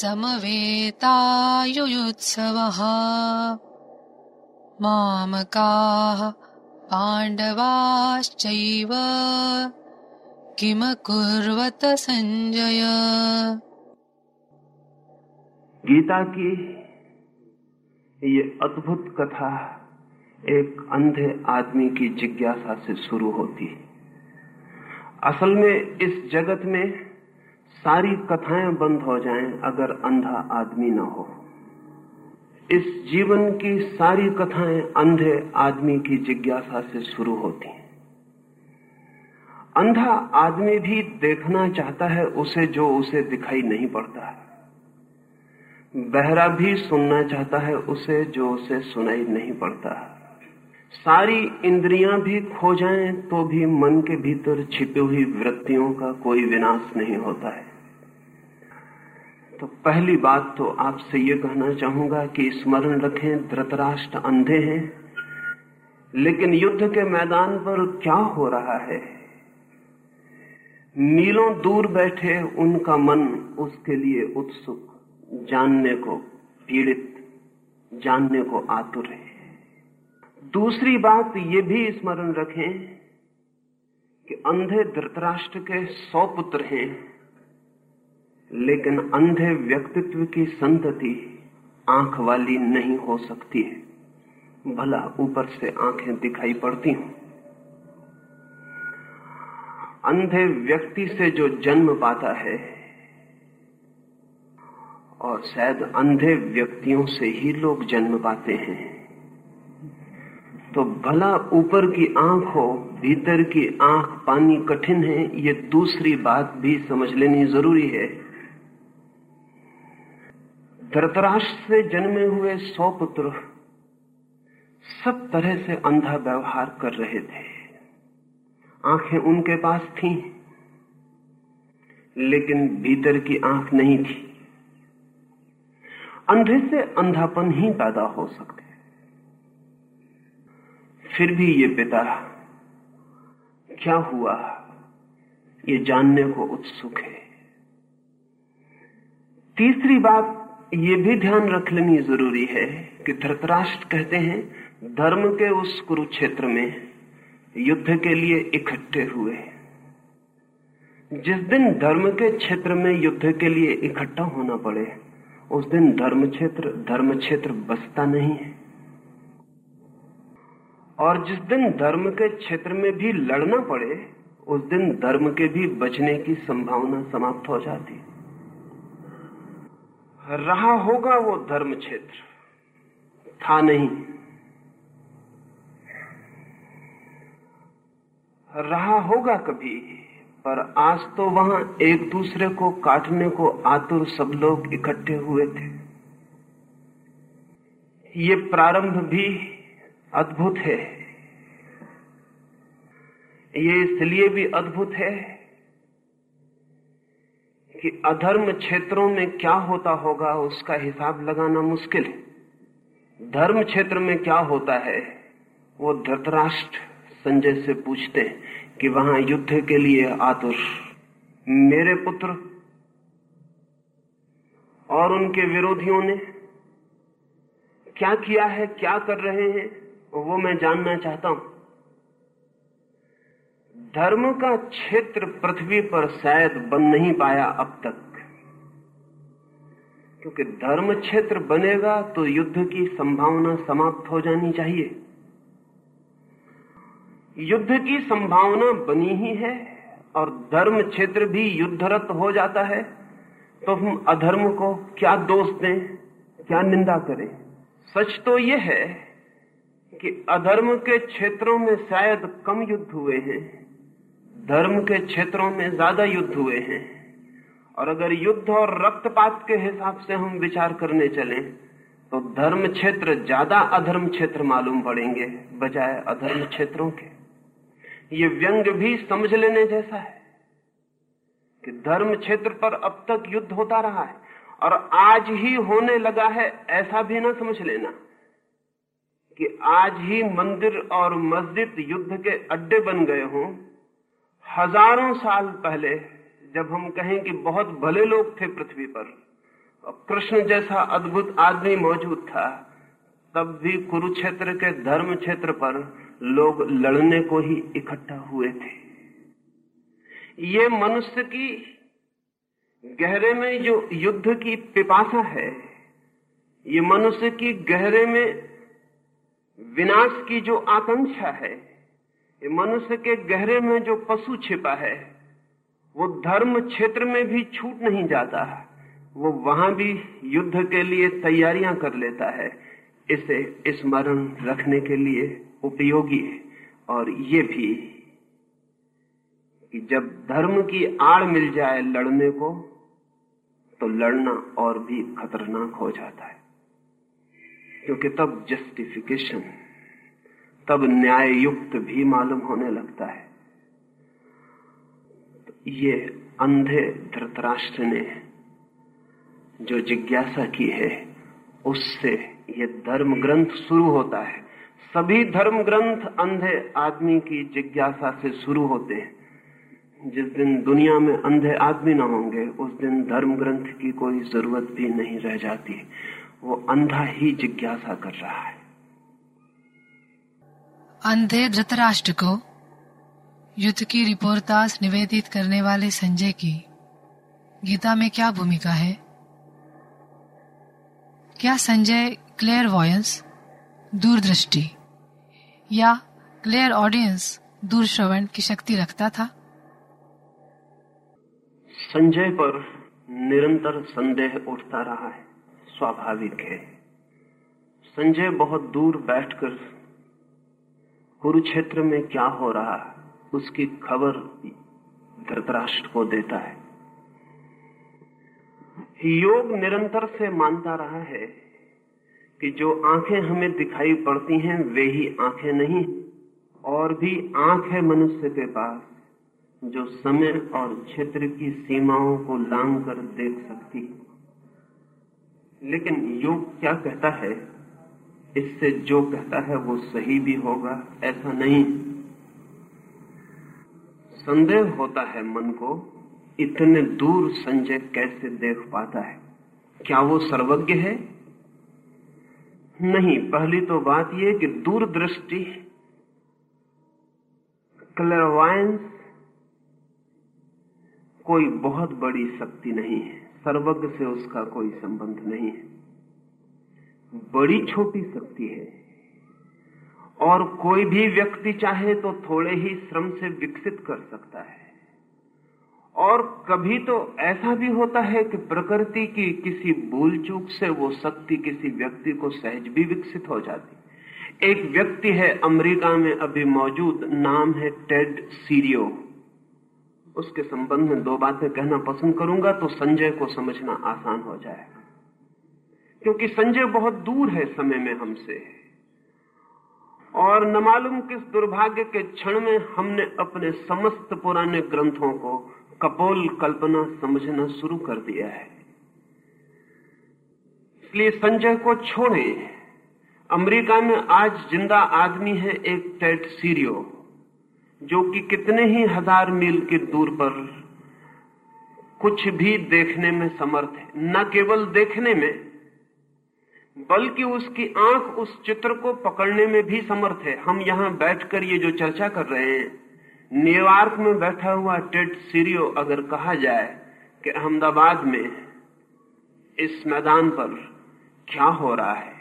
समवेतायुयुत्सवः। मामकाः पाण्डवाश्चैव किमकुर्वत सञ्जय। गीता की ये अद्भुत कथा एक अंधे आदमी की जिज्ञासा से शुरू होती है। असल में इस जगत में सारी कथाएँ बंद हो जाएँ अगर अंधा आदमी ना हो। इस जीवन की सारी कथाएँ अंधे आदमी की जिज्ञासा से शुरू होती हैं। अंधा आदमी भी देखना चाहता है उसे जो उसे दिखाई नहीं पड़ता। है बहरा भी सुनना चाहता है उसे जो उसे सुनाई नहीं पड़ता। है सारी इंद्रियाँ भी खो जाएँ तो भी मन के भीतर छिपी हुई वृत्तियों का कोई विनाश नहीं होता है। तो पहली बात तो आपसे ये कहना चाहूँगा कि स्मरण रखें, धृतराष्ट्र अंधे हैं। लेकिन युद्ध के मैदान पर क्या हो रहा है? मीलों दूर बैठे उनका मन उसके लिए उत्सुक, जानने को पीड़ित, जानने को आतुर है। दूसरी बात ये भी स्मरण रखें कि अंधे धृतराष्ट्र के सौ पुत्र हैं। लेकिन अंधे व्यक्तित्व की संतति आँख वाली नहीं हो सकती है। भला ऊपर से आँखें दिखाई पड़ती हूँ। अंधे व्यक्ति से जो जन्म पाता है, और शायद अंधे व्यक्तियों से ही लोग जन्म पाते हैं तो भला ऊपर की आँख हो भीतर की आँख पानी कठिन है, ये दूसरी बात भी समझ लेनी ज़रूरी है। धृतराष्ट्र से जन्मे हुए सौ पुत्र सब तरह से अंधा व्यवहार कर रहे थे। आँखें उनके पास थीं, लेकिन भीतर की आँख नहीं थी। अंधे से अंधापन ही पैदा हो सकते। फिर भी ये पिता क्या हुआ? ये जानने को उत्सुक है। तीसरी बात ये भी ध्यान रख लेनी ज़रूरी है कि धृतराष्ट्र कहते हैं, धर्म के उस कुरुक्षेत्र में युद्ध के लिए इकट्ठे हुए। जिस दिन धर्म के क्षेत्र में युद्ध के लिए इकट्ठा होना पड़े, उस दिन धर्म क्षेत्र धर्म क्षेत्र बसता नहीं है। और जिस दिन धर्म के क्षेत्र में भी लड़ना पड़े, उस दिन धर्म के भी बचने की संभावना समाप्त हो जाती रहा होगा वो धर्म क्षेत्र। था नहीं। रहा होगा कभी, पर आज तो वहाँ एक दूसरे को काटने को आतुर सब लोग इकट्ठे हुए थे। ये प्रारंभ भी अद्भुत है। ये इसलिए भी अद्भुत है कि अधर्म क्षेत्रों में क्या होता होगा उसका हिसाब लगाना मुश्किल है। धर्म क्षेत्र में क्या होता है, वो धृतराष्ट्र संजय से पूछते हैं कि वहाँ युद्ध के लिए आतुर। मेरे पुत्र और उनके विरोधियों ने क्या किया है, क्या कर रहे हैं, वो मैं जानना चाहता हूँ। धर्म का क्षेत्र पृथ्वी पर शायद बन नहीं पाया अब तक। क्योंकि धर्म क्षेत्र बनेगा तो युद्ध की संभावना समाप्त हो जानी चाहिए। युद्ध की संभावना बनी ही है और धर्म क्षेत्र भी युद्धरत हो जाता है तो हम अधर्म को क्या दोष दें, क्या निंदा करें? सच तो यह है कि अधर्म के क्षेत्रों में शायद कम युद्ध हुए हैं। धर्म के क्षेत्रों में ज़्यादा युद्ध हुए हैं। और अगर युद्ध और रक्तपात के हिसाब से हम विचार करने चलें तो धर्म क्षेत्र, ज़्यादा अधर्म क्षेत्र मालूम पड़ेंगे, बजाय अधर्म क्षेत्रों के। ये व्यंग भी समझ लेने जैसा है कि धर्म क्षेत्र पर अब तक युद्ध होता रहा है, और आज ही होने लगा है, ऐसा भी ना समझ लेना कि आज ही मंदिर और मस्जिद युद्ध के अड्डे बन गए हों हज़ारों साल पहले जब हम कहें कि बहुत भले लोग थे पृथ्वी पर, और कृष्ण जैसा अद्भुत आदमी मौजूद था, तब भी कुरुक्षेत्र के धर्म क्षेत्र पर लोग लड़ने को ही इकट्ठा हुए थे। ये मनुष्य की गहरे में जो युद्ध की पिपासा है, ये मनुष्य की गहरे में विनाश की जो आकांक्षा है मनुष्य के गहरे में जो पशु छिपा है, वो धर्म क्षेत्र में भी छूट नहीं जाता। वो वहाँ भी युद्ध के लिए तैयारियाँ कर लेता है। इसे स्मरण रखने के लिए उपयोगी है। और ये भी कि जब धर्म की आड़ मिल जाए लड़ने को तो लड़ना और भी खतरनाक हो जाता है। क्योंकि तब जस्टिफिकेशन तब न्याय युक्त भी मालूम होने लगता है। ये अंधे धृतराष्ट्र ने जो जिज्ञासा की है, उससे ये धर्म ग्रंथ शुरू होता है। सभी धर्म ग्रंथ अंधे आदमी की जिज्ञासा से शुरू होते हैं। जिस दिन दुनिया में अंधे आदमी न होंगे, उस दिन धर्म ग्रंथ की कोई ज़रूरत भी नहीं रह जाती। वो अंधा ही जिज्ञासा कर रहा है। अंधे धृतराष्ट्र को युद्ध की रिपोर्टास निवेदित करने वाले संजय की गीता में क्या भूमिका है? क्या संजय क्लियर वॉयंस? दूरदृष्टि। या क्लियर ऑडियंस दूर श्रवण की शक्ति रखता था? संजय पर निरंतर संदेह उठता रहा है, स्वाभाविक है। संजय बहुत दूर बैठकर कुरुक्षेत्र में क्या हो रहा है, उसकी खबर धृतराष्ट्र को देता है। योग निरंतर से मानता रहा है कि जो आँखें हमें दिखाई पड़ती हैं, वे ही आँखें नहीं, और भी आँख है मनुष्य के पास, जो समय और क्षेत्र की सीमाओं को लांग कर देख सकती लेकिन योग क्या कहता है? इससे जो कहता है वो सही भी होगा, ऐसा नहीं। संदेह होता है मन को, इतने दूर संजय कैसे देख पाता है? क्या वो सर्वज्ञ है? नहीं, पहली तो बात यह कि दूरदृष्टि क्लेरवायंस कोई बहुत बड़ी शक्ति नहीं है, सर्वज्ञ से उसका कोई संबंध नहीं है। बड़ी छोटी शक्ति है। और कोई भी व्यक्ति चाहे तो थोड़े ही श्रम से विकसित कर सकता है। और कभी तो ऐसा भी होता है कि प्रकृति की किसी भूल चूक से वो शक्ति किसी व्यक्ति को सहज भी विकसित हो जाती। एक व्यक्ति है, अमेरिका में अभी मौजूद नाम है टेड सीरियो। उसके संबंध में दो बातें कहना पसंद करूँगा तो संजय को समझना आसान हो जाएगा। क्योंकि संजय बहुत दूर है समय में हमसे। और न मालूम किस दुर्भाग्य के क्षण में हमने अपने समस्त पुराने ग्रंथों को कपोल कल्पना समझना शुरू कर दिया है। इसलिए संजय को छोड़े। अमेरिका में आज ज़िंदा आदमी है एक टेट सीरियो, जो कि कितने ही हज़ार मील की दूर पर कुछ भी देखने में समर्थ है। न केवल देखने में बल्कि उसकी आँख उस चित्र को पकड़ने में भी समर्थ है। हम यहाँ बैठकर ये जो चर्चा कर रहे हैं, न्यूयॉर्क में बैठा हुआ टेड सीरियो अगर कहा जाए कि अहमदाबाद में इस मैदान पर क्या हो रहा है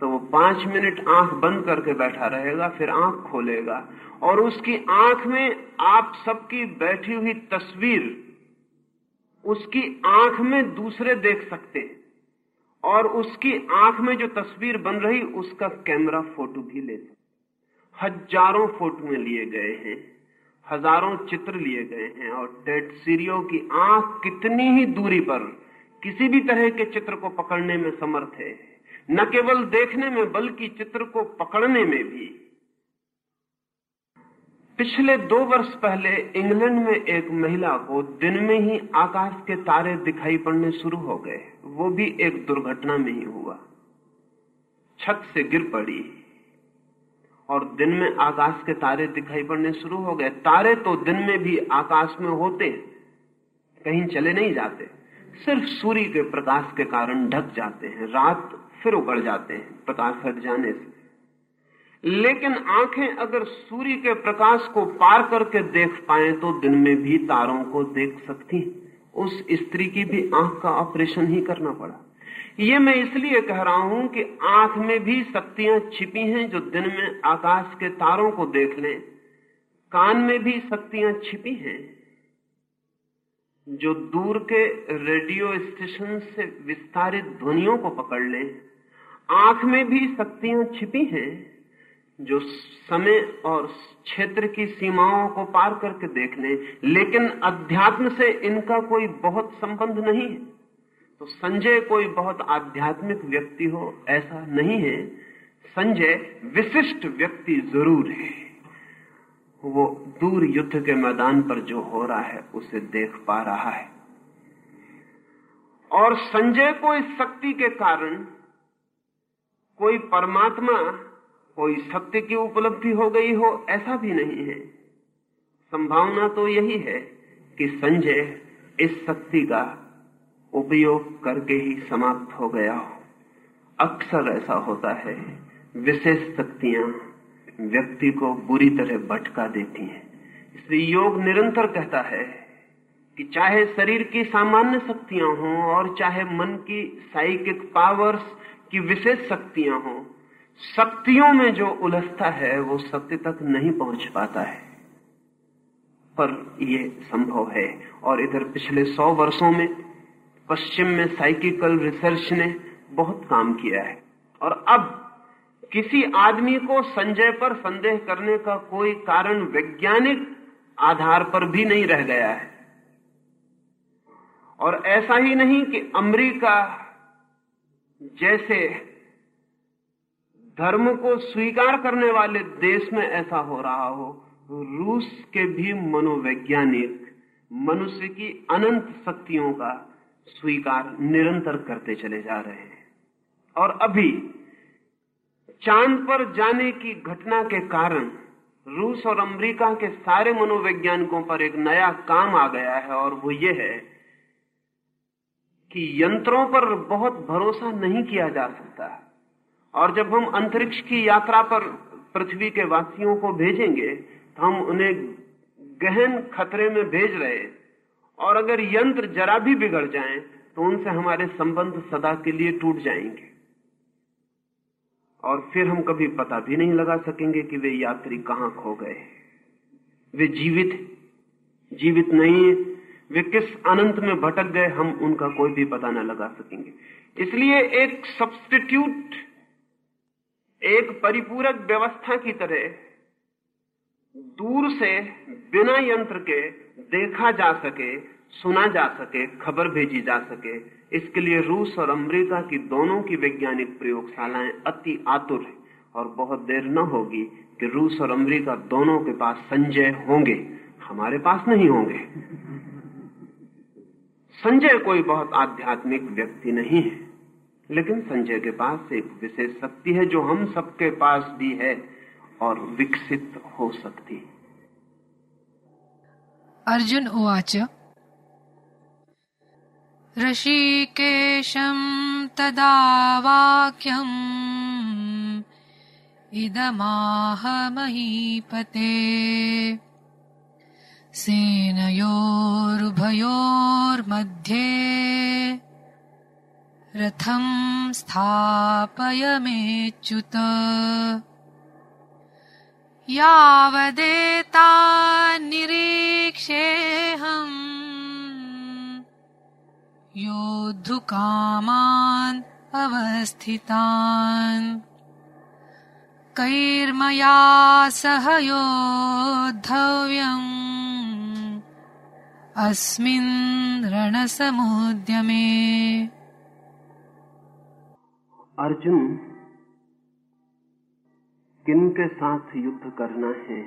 तो वो पाँच मिनट आँख बंद करके बैठा रहेगा, फिर आँख खोलेगा। और उसकी आँख में आप सबकी बैठी हुई तस्वीर, उसकी आँख में दूसरे देख सकते और उसकी आँख में जो तस्वीर बन रही, उसका कैमरा फ़ोटो भी ले सकते हज़ारों फ़ोटो लिए गए हैं, हज़ारों चित्र लिए गए हैं, और डेड सीरियो की आँख कितनी ही दूरी पर किसी भी तरह के चित्र को पकड़ने में समर्थ है। न केवल देखने में, बल्कि चित्र को पकड़ने में भी। पिछले दो वर्ष पहले इंग्लैंड में एक महिला को दिन में ही आकाश के तारे दिखाई पड़ने शुरू हो गए। वो भी एक दुर्घटना में ही हुआ। छत से गिर पड़ी और दिन में आकाश के तारे दिखाई पड़ने शुरू हो गए। तारे तो दिन में भी आकाश में होते, कहीं चले नहीं जाते। सिर्फ़ सूर्य के प्रकाश के कारण ढक जाते हैं, रात फिर उगड़ जाते हैं, प्रकाश हट जाने से। लेकिन आँखें अगर सूर्य के प्रकाश को पार करके देख पाए तो दिन में भी तारों को देख सकती उस स्त्री की भी आँख का ऑपरेशन ही करना पड़ा। ये मैं इसलिए कह रहा हूँ कि आँख में भी शक्तियाँ छिपी हैं जो दिन में आकाश के तारों को देख लें। कान में भी शक्तियाँ छिपी हैं, जो दूर के रेडियो स्टेशन से विस्तारित ध्वनियों को पकड़ लें। आँख में भी शक्तियाँ छिपी हैं जो समय और क्षेत्र की सीमाओं को पार करके देख लें लेकिन अध्यात्म से इनका कोई बहुत संबंध नहीं है। तो संजय कोई बहुत आध्यात्मिक व्यक्ति हो, ऐसा नहीं है। संजय विशिष्ट व्यक्ति ज़रूर है। वो दूर युद्ध के मैदान पर जो हो रहा है, उसे देख पा रहा है। और संजय को इस शक्ति के कारण कोई परमात्मा कोई सत्य की उपलब्धि हो गई हो, ऐसा भी नहीं है। संभावना तो यही है कि संजय इस शक्ति का उपयोग करके ही समाप्त हो गया हो। अक्सर ऐसा होता है, विशेष शक्तियाँ व्यक्ति को बुरी तरह भटका देती हैं। इसलिए योग निरंतर कहता है कि चाहे शरीर की सामान्य शक्तियाँ हों और चाहे मन की साइकिक पावर्स की विशेष शक्तियाँ हों शक्तियों में जो उलझता है, वो सत्य तक नहीं पहुँच पाता है। पर ये संभव है। और इधर पिछले सौ वर्षों में, पश्चिम में साइकिकल रिसर्च ने बहुत काम किया है। और अब, किसी आदमी को संजय पर संदेह करने का कोई कारण वैज्ञानिक आधार पर भी नहीं रह गया है। और ऐसा ही नहीं कि अमेरिका जैसे धर्म को स्वीकार करने वाले देश में ऐसा हो रहा हो रूस के भी मनोवैज्ञानिक मनुष्य की अनंत शक्तियों का स्वीकार निरंतर करते चले जा रहे हैं। और अभी चाँद पर जाने की घटना के कारण रूस और अमेरिका के सारे मनोवैज्ञानिकों पर एक नया काम आ गया है, और वो ये है कि यंत्रों पर बहुत भरोसा नहीं किया जा सकता। है और जब हम अंतरिक्ष की यात्रा पर पृथ्वी के वासियों को भेजेंगे तो हम उन्हें गहन खतरे में भेज रहे और अगर यंत्र जरा भी बिगड़ जाएँ तो उनसे हमारे संबंध सदा के लिए टूट जाएँगे। और फिर हम कभी पता भी नहीं लगा सकेंगे कि वे यात्री कहाँ खो गए वे जीवित जीवित नहीं है। वे किस अनंत में भटक गए, हम उनका कोई भी पता न लगा सकेंगे। इसलिए एक सब्सटीट्यूट एक परिपूरक व्यवस्था की तरह दूर से बिना यंत्र के देखा जा सके, सुना जा सके, खबर भेजी जा सके। इसके लिए रूस और अमेरिका की दोनों की वैज्ञानिक प्रयोगशालाएँ अति आतुर है और बहुत देर न होगी कि रूस और अमेरिका दोनों के पास संजय होंगे। हमारे पास नहीं होंगे। संजय कोई बहुत आध्यात्मिक व्यक्ति नहीं है। लेकिन संजय के पास एक विशेष शक्ति है जो हम सबके पास भी है और विकसित हो सकती। अर्जुन उवाच। ऋषिकेशं तदा वाक्यम् इदमाह महीपते सेनयोरुभयोर्मध्ये। रथं स्थापय मेच्युत यावदेता निरीक्षेऽहम्। योद्धुकामान् अवस्थितान्। कैर्मया सह योद्धव्यम्। अस्मिन् रणसमुद्यमे अर्जुन किन के साथ युद्ध करना है?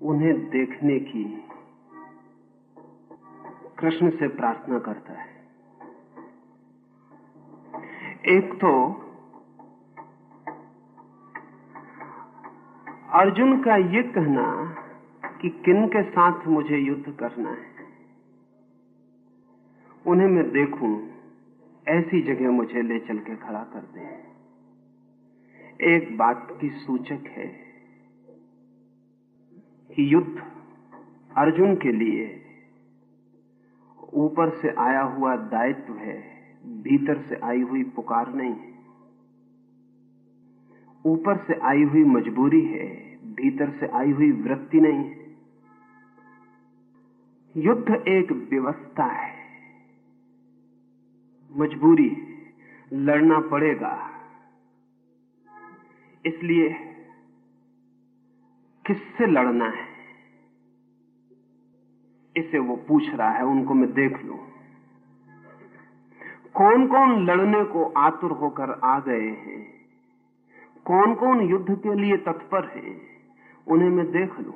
उन्हें देखने की कृष्ण से प्रार्थना करता है। एक तो अर्जुन का ये कहना कि किन के साथ मुझे युद्ध करना है, उन्हें मैं देखूँ। ऐसी जगह मुझे ले चल के खड़ा कर दे। एक बात की सूचक है कि युद्ध अर्जुन के लिए ऊपर से आया हुआ दायित्व है, भीतर से आई हुई पुकार नहीं है। ऊपर से आई हुई मजबूरी है, भीतर से आई हुई वृत्ति नहीं है। युद्ध एक व्यवस्था है। मजबूरी लड़ना पड़ेगा। इसलिए किससे लड़ना है? इसे वो पूछ रहा है, उनको मैं देख लू। कौन कौन लड़ने को आतुर होकर आ गए हैं? कौन कौन युद्ध के लिए तत्पर है? उन्हें मैं देख लू।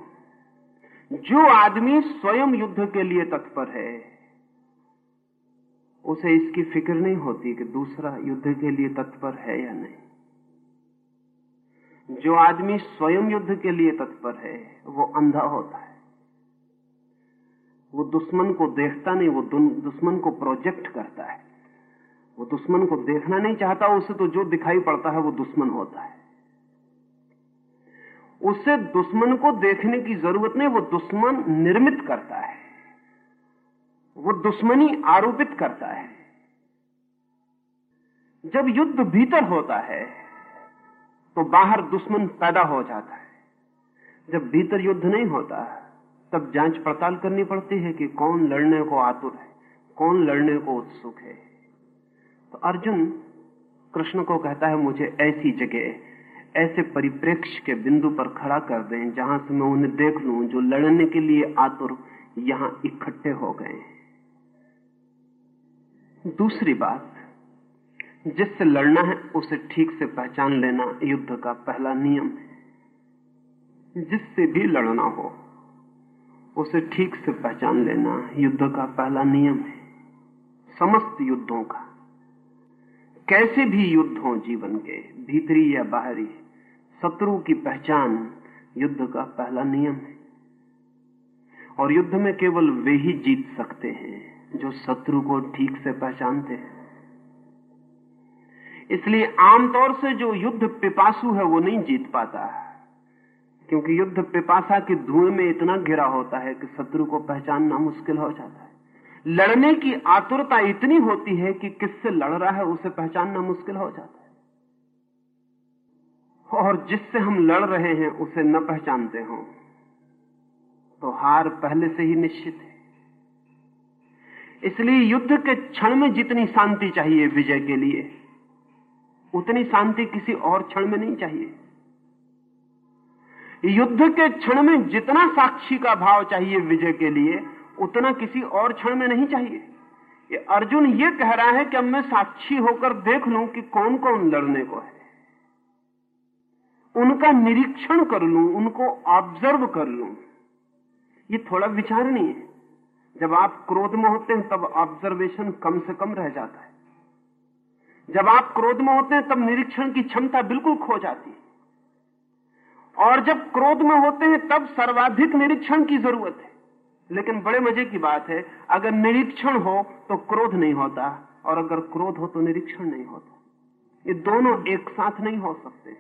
जो आदमी स्वयं युद्ध के लिए तत्पर है उसे इसकी फ़िक्र नहीं होती कि दूसरा युद्ध के लिए तत्पर है या नहीं। जो आदमी स्वयं युद्ध के लिए तत्पर है, वो अंधा होता है। वो दुश्मन को देखता नहीं, वो दुश्मन को प्रोजेक्ट करता है। वो दुश्मन को देखना नहीं चाहता, उसे तो जो दिखाई पड़ता है, वो दुश्मन होता है। उसे दुश्मन को देखने की ज़रूरत नहीं, वो दुश्मन निर्मित करता है। वो दुश्मनी आरोपित करता है। जब युद्ध भीतर होता है तो बाहर दुश्मन पैदा हो जाता है। जब भीतर युद्ध नहीं होता, तब जाँच पड़ताल करनी पड़ती है कि कौन लड़ने को आतुर है, कौन लड़ने को उत्सुक है। तो अर्जुन कृष्ण को कहता है, मुझे ऐसी जगह, ऐसे परिप्रेक्ष्य के बिंदु पर खड़ा कर दें, जहाँ से मैं उन्हें देख लूँ, जो लड़ने के लिए आतुर यहाँ इकट्ठे हो गए दूसरी बात, जिससे लड़ना है, उसे ठीक से पहचान लेना युद्ध का पहला नियम है। जिससे भी लड़ना हो, उसे ठीक से पहचान लेना युद्ध का पहला नियम है। समस्त युद्धों का। कैसे भी युद्ध हो जीवन के, भीतरी या बाहरी, शत्रु की पहचान युद्ध का पहला नियम है। और युद्ध में केवल वे ही जीत सकते हैं। जो शत्रु को ठीक से पहचानते हैं। इसलिए आमतौर से जो युद्ध पिपासु है, वो नहीं जीत पाता क्योंकि युद्ध पिपासा के धुएँ में इतना घिरा होता है कि शत्रु को पहचानना मुश्किल हो जाता है। लड़ने की आतुरता इतनी होती है कि किससे लड़ रहा है, उसे पहचानना मुश्किल हो जाता है। और जिससे हम लड़ रहे हैं, उसे न पहचानते हो तो हार पहले से ही निश्चित है। इसलिए युद्ध के क्षण में जितनी शांति चाहिए विजय के लिए, उतनी शांति किसी और क्षण में नहीं चाहिए। युद्ध के क्षण में जितना साक्षी का भाव चाहिए विजय के लिए, उतना किसी और क्षण में नहीं चाहिए। ये अर्जुन ये कह रहा है कि अब मैं साक्षी होकर देख लूँ कि कौन कौन लड़ने को है। उनका निरीक्षण कर लूँ, उनको ऑब्ज़र्व कर लूँ। ये थोड़ा विचार नहीं है। जब आप क्रोध में होते हैं, तब ऑब्जर्वेशन कम से कम रह जाता है। जब आप क्रोध में होते हैं, तब निरीक्षण की क्षमता बिल्कुल खो जाती है। और जब क्रोध में होते हैं, तब सर्वाधिक निरीक्षण की ज़रूरत है। लेकिन बड़े मज़े की बात है, अगर निरीक्षण हो तो क्रोध नहीं होता, और अगर क्रोध हो तो निरीक्षण नहीं होता। ये दोनों एक साथ नहीं हो सकते।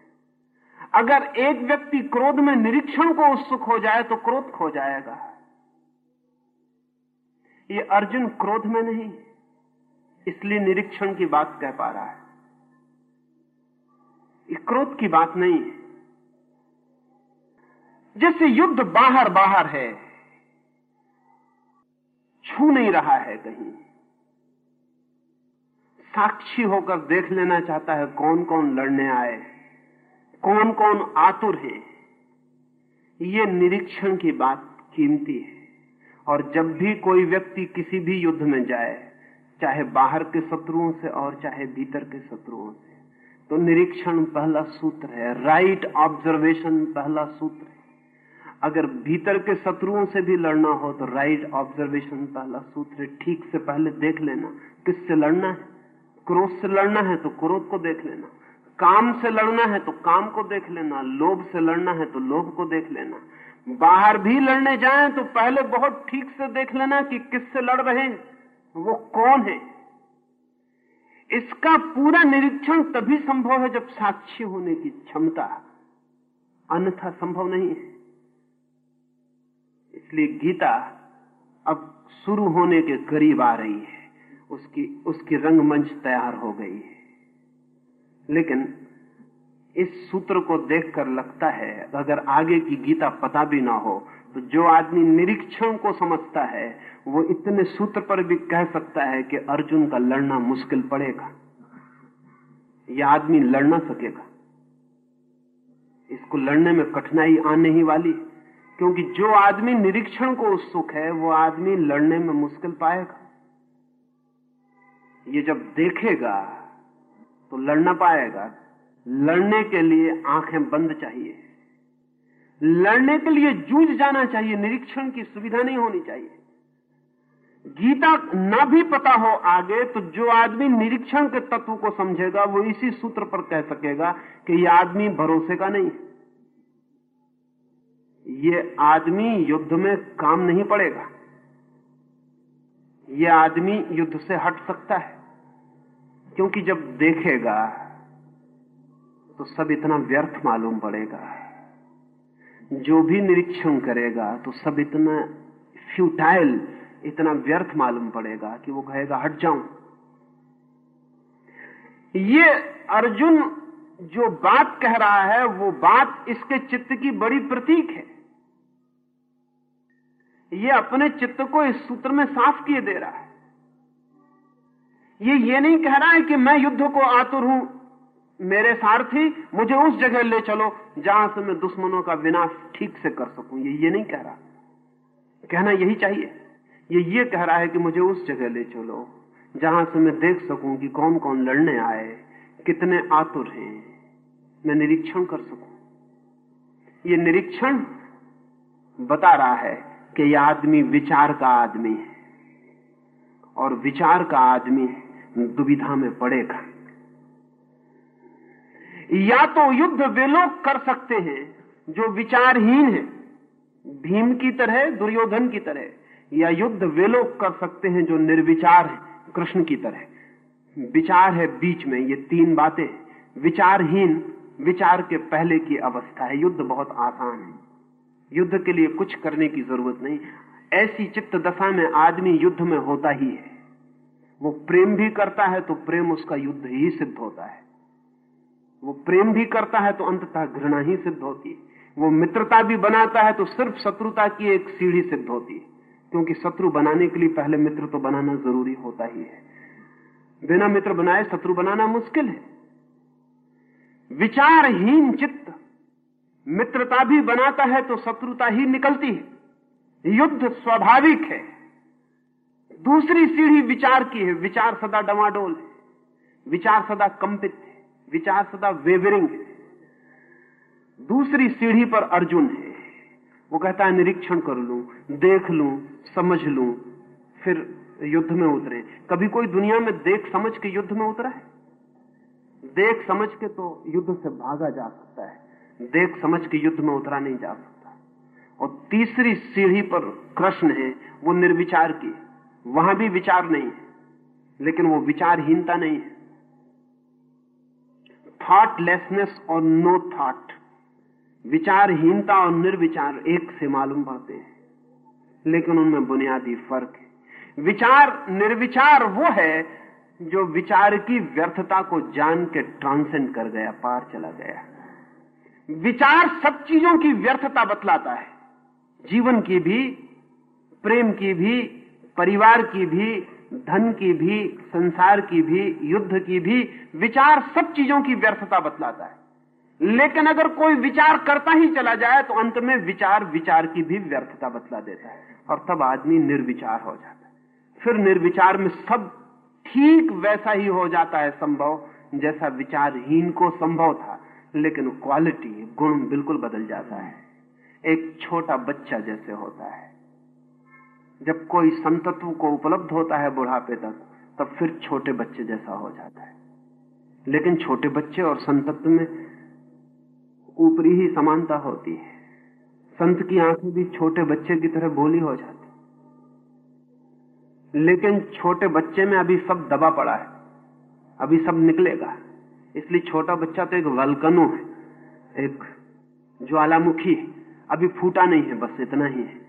अगर एक व्यक्ति क्रोध में निरीक्षण को उत्सुक हो जाए तो क्रोध खो जाएगा। ये अर्जुन क्रोध में नहीं, इसलिए निरीक्षण की बात कह पा रहा है। ये क्रोध की बात नहीं है। जैसे युद्ध बाहर बाहर है, छू नहीं रहा है कहीं। साक्षी होकर देख लेना चाहता है कौन कौन लड़ने आए कौन कौन आतुर है। ये निरीक्षण की बात कीमती है। और जब भी कोई व्यक्ति किसी भी युद्ध में जाए, चाहे बाहर के शत्रुओं से और चाहे भीतर के शत्रुओं से तो निरीक्षण पहला सूत्र है राइट ऑब्जर्वेशन पहला सूत्र है। अगर भीतर के शत्रुओं से भी लड़ना हो तो राइट ऑब्जर्वेशन पहला सूत्र है। ठीक से पहले देख लेना, किससे लड़ना है? क्रोध से लड़ना है तो क्रोध को देख लेना। काम से लड़ना है तो काम को देख लेना। लोभ से लड़ना है तो लोभ को देख लेना। बाहर भी लड़ने जाएँ तो पहले बहुत ठीक से देख लेना कि किससे लड़ रहे हैं। वो कौन है? इसका पूरा निरीक्षण तभी संभव है जब साक्षी होने की क्षमता अन्यथा संभव नहीं है। इसलिए गीता अब शुरू होने के करीब आ रही है। उसकी उसकी रंगमंच तैयार हो गई है। लेकिन इस सूत्र को देखकर लगता है, अगर आगे की गीता पता भी ना हो तो जो आदमी निरीक्षण को समझता है, वो इतने सूत्र पर भी कह सकता है कि अर्जुन का लड़ना मुश्किल पड़ेगा। यह आदमी लड़ ना सकेगा। इसको लड़ने में कठिनाई आने ही वाली क्योंकि जो आदमी निरीक्षण को उत्सुक है, वो आदमी लड़ने में मुश्किल पाएगा। ये जब देखेगा तो लड़ना पाएगा। लड़ने के लिए आँखें बंद चाहिए। लड़ने के लिए जूझ जाना चाहिए, निरीक्षण की सुविधा नहीं होनी चाहिए। गीता ना भी पता हो आगे तो जो आदमी निरीक्षण के तत्व को समझेगा, वो इसी सूत्र पर कह सकेगा कि यह आदमी भरोसे का नहीं ये आदमी युद्ध में काम नहीं पड़ेगा। यह आदमी युद्ध से हट सकता है, क्योंकि जब देखेगा तो सब इतना व्यर्थ मालूम पड़ेगा। जो भी निरीक्षण करेगा तो सब इतना फ्यूटाइल इतना व्यर्थ मालूम पड़ेगा कि वो कहेगा, हट जाऊँ। ये अर्जुन जो बात कह रहा है, वो बात इसके चित्त की बड़ी प्रतीक है। ये अपने चित्त को इस सूत्र में साफ़ किए दे रहा है। ये ये नहीं कह रहा है कि मैं युद्ध को आतुर हूँ। मेरे सारथी, मुझे उस जगह ले चलो जहाँ से मैं दुश्मनों का विनाश ठीक से कर सकूँ। ये ये नहीं कह रहा। कहना यही चाहिए। ये ये कह रहा है कि मुझे उस जगह ले चलो जहाँ से मैं देख सकूँ कि कौन कौन लड़ने आए, कितने आतुर हैं। मैं निरीक्षण कर सकूँ। ये निरीक्षण बता रहा है कि यह आदमी विचार का आदमी है। और विचार का आदमी दुविधा में पड़ेगा। या तो युद्ध वे लोग कर सकते हैं जो विचारहीन है, भीम की तरह, दुर्योधन की तरह, या युद्ध वे लोग कर सकते हैं जो निर्विचार है, कृष्ण की तरह। विचार है बीच में, ये तीन बातें। विचारहीन, विचार के पहले की अवस्था है। युद्ध बहुत आसान है। युद्ध के लिए कुछ करने की ज़रूरत नहीं। ऐसी चित्त दशा में आदमी युद्ध में होता ही है। वो प्रेम भी करता है तो प्रेम उसका युद्ध ही सिद्ध होता है। वो प्रेम भी करता है तो अंततः घृणा ही सिद्ध होती है। वो मित्रता भी बनाता है तो सिर्फ़ शत्रुता की एक सीढ़ी सिद्ध होती है। क्योंकि शत्रु बनाने के लिए पहले मित्र तो बनाना ज़रूरी होता ही है। बिना मित्र बनाए शत्रु बनाना मुश्किल है। विचारहीन चित्त मित्रता भी बनाता है तो शत्रुता ही निकलती है। युद्ध स्वाभाविक है। दूसरी सीढ़ी विचार की है। विचार सदा डमाडोल है। विचार सदा कंपित विचार सदा वेवरिंग है। दूसरी सीढ़ी पर अर्जुन है। वो कहता है, निरीक्षण कर लू, देख लू, समझ लू, फिर युद्ध में उतरे। कभी कोई दुनिया में देख समझ के युद्ध में उतरा है? देख समझ के तो युद्ध से भागा जा सकता है। देख समझ के युद्ध में उतरा नहीं जा सकता। और तीसरी सीढ़ी पर कृष्ण है, वो निर्विचार की वहाँ भी विचार नहीं है, लेकिन वो विचारहीनता नहीं है। थॉटलेसनेस और नो थॉट विचारहीनता और निर्विचार एक से मालूम पड़ते हैं। लेकिन उनमें बुनियादी फ़र्क है। विचार, निर्विचार वो है जो विचार की व्यर्थता को जान के ट्रांसेंड कर गया, पार चला गया। विचार सब चीज़ों की व्यर्थता बतलाता है। जीवन की भी, प्रेम की भी, परिवार की भी धन की भी, संसार की भी, युद्ध की भी, विचार सब चीज़ों की व्यर्थता बतलाता है। लेकिन अगर कोई विचार करता ही चला जाए तो अंत में विचार विचार की भी व्यर्थता बतला देता है और तब आदमी निर्विचार हो जाता है। फिर निर्विचार में सब ठीक वैसा ही हो जाता है संभव, जैसा विचारहीन को संभव था, लेकिन क्वालिटी गुण बिल्कुल बदल जाता है। एक छोटा बच्चा जैसे होता है। जब कोई संतत्व को उपलब्ध होता है बुढ़ापे तक, तब फिर छोटे बच्चे जैसा हो जाता है। लेकिन छोटे बच्चे और संतत्व में ऊपरी ही समानता होती है। संत की आँखें भी छोटे बच्चे की तरह बोली हो जाती लेकिन छोटे बच्चे में अभी सब दबा पड़ा है। अभी सब निकलेगा। इसलिए छोटा बच्चा तो एक वलकनो है, एक ज्वालामुखी अभी फूटा नहीं है, बस इतना ही है।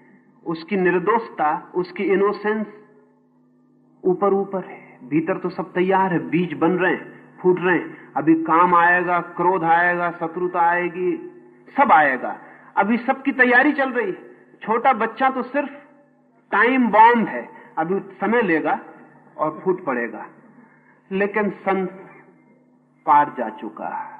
उसकी निर्दोषता, उसकी इनोसेंस ऊपर ऊपर है। भीतर तो सब तैयार है, बीज बन रहे हैं, फूट रहे हैं। अभी काम आएगा, क्रोध आएगा, शत्रुता आएगी, सब आएगा। अभी सबकी तैयारी चल रही है। छोटा बच्चा तो सिर्फ़ टाइम बॉम्ब है। अभी समय लेगा और फूट पड़ेगा। लेकिन संत पार जा चुका।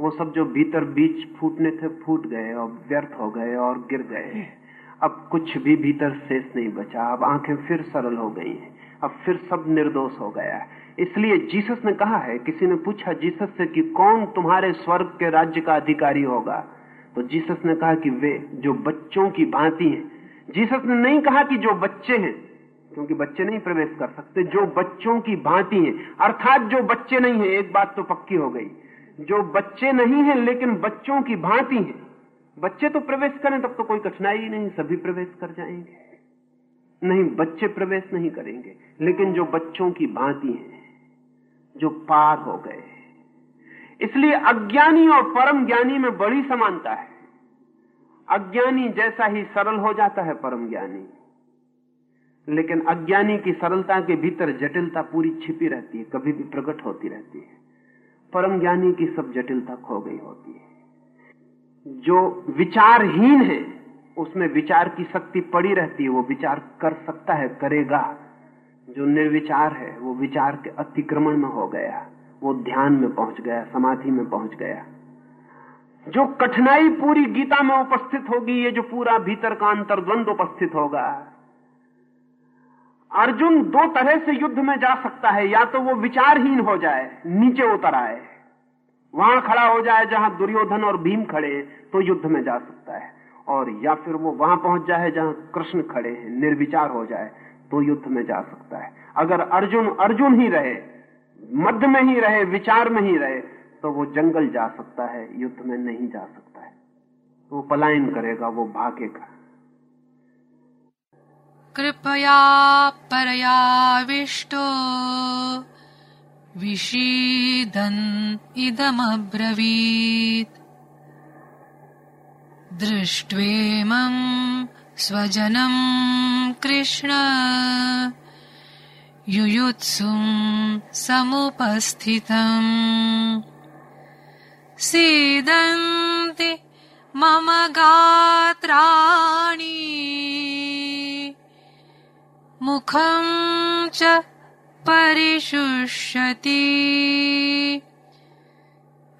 वो सब जो भीतर बीच फूटने थे, फूट गए और व्यर्थ हो गए और गिर गए। अब कुछ भी भीतर शेष नहीं बचा। अब आँखें फिर सरल हो गई हैं। अब फिर सब निर्दोष हो गया है। इसलिए जीसस ने कहा है, किसी ने पूछा, जीसस से कि कौन तुम्हारे स्वर्ग के राज्य का अधिकारी होगा? तो जीसस ने कहा कि वे जो बच्चों की भांति हैं। जीसस ने नहीं कहा कि जो बच्चे हैं, क्योंकि बच्चे नहीं प्रवेश कर सकते, जो बच्चों की भांति हैं। अर्थात जो बच्चे नहीं हैं, एक बात तो पक्की हो गई। जो बच्चे नहीं हैं, लेकिन बच्चों की भांति हैं। बच्चे तो प्रवेश करें, तब तो कोई कठिनाई नहीं, सभी प्रवेश कर जाएँगे। नहीं, बच्चे प्रवेश नहीं करेंगे, लेकिन जो बच्चों की भांति हैं, जो पार हो गए इसलिए अज्ञानी और परम ज्ञानी में बड़ी समानता है। अज्ञानी जैसा ही सरल हो जाता है परम ज्ञानी, लेकिन अज्ञानी की सरलता के भीतर जटिलता पूरी छिपी रहती है, कभी भी प्रकट होती रहती है। परम ज्ञानी की सब जटिलता खो गई होती है। जो विचारहीन है, उसमें विचार की शक्ति पड़ी रहती है, वो विचार कर सकता है, करेगा। जो निर्विचार है, वो विचार के अतिक्रमण में हो गया, वो ध्यान में पहुँच गया, समाधि में पहुँच गया। जो कठिनाई पूरी गीता में उपस्थित होगी, ये जो पूरा भीतर का अंतर्द्वंद उपस्थित होगा। अर्जुन दो तरह से युद्ध में जा सकता है, या तो वो विचारहीन हो जाए, नीचे उतर आए। वहाँ खड़ा हो जाए जहाँ दुर्योधन और भीम खड़े तो युद्ध में जा सकता है। और या फिर वो वहाँ पहुँच जाए जहाँ कृष्ण खड़े हैं, निर्विचार हो जाए तो युद्ध में जा सकता है। अगर अर्जुन अर्जुन ही रहे, मध्य में ही रहे, विचार में ही रहे तो वो जंगल जा सकता है, युद्ध में नहीं जा सकता है। वो पलायन करेगा, वो भागेगा। कृपया परयाविष्टो। विषीदन् इदमब्रवीत्। दृष्ट्वेमम् स्वजनम् कृष्ण। युयुत्सुम् समुपस्थितम् सीदन्ति मम गात्राणि। मुखम् च परिशुष्यति।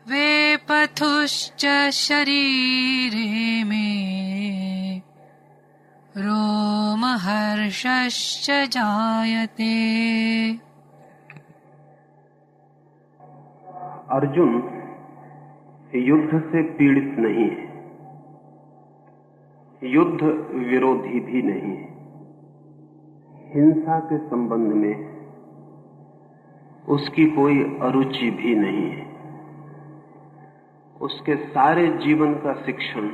वेपथुश्च शरीरे मे। रोमहर्षश्च जायते। अर्जुन, युद्ध से पीड़ित नहीं है। युद्ध विरोधी भी नहीं है। हिंसा के संबंध में उसकी कोई अरुचि भी नहीं है। उसके सारे जीवन का शिक्षण,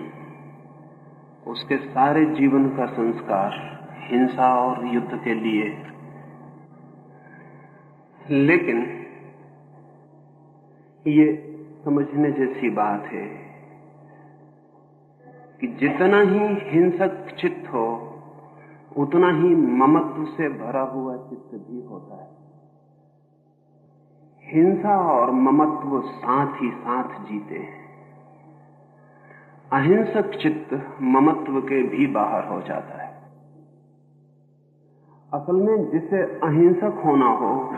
उसके सारे जीवन का संस्कार हिंसा और युद्ध के लिए। लेकिन ये समझने जैसी बात है कि जितना ही हिंसक चित्त हो, उतना ही ममत्व से भरा हुआ चित्त भी होता है हिंसा और ममत्व साथ ही साथ जीते हैं। अहिंसक चित्त ममत्व के भी बाहर हो जाता है। असल में जिसे अहिंसक होना हो,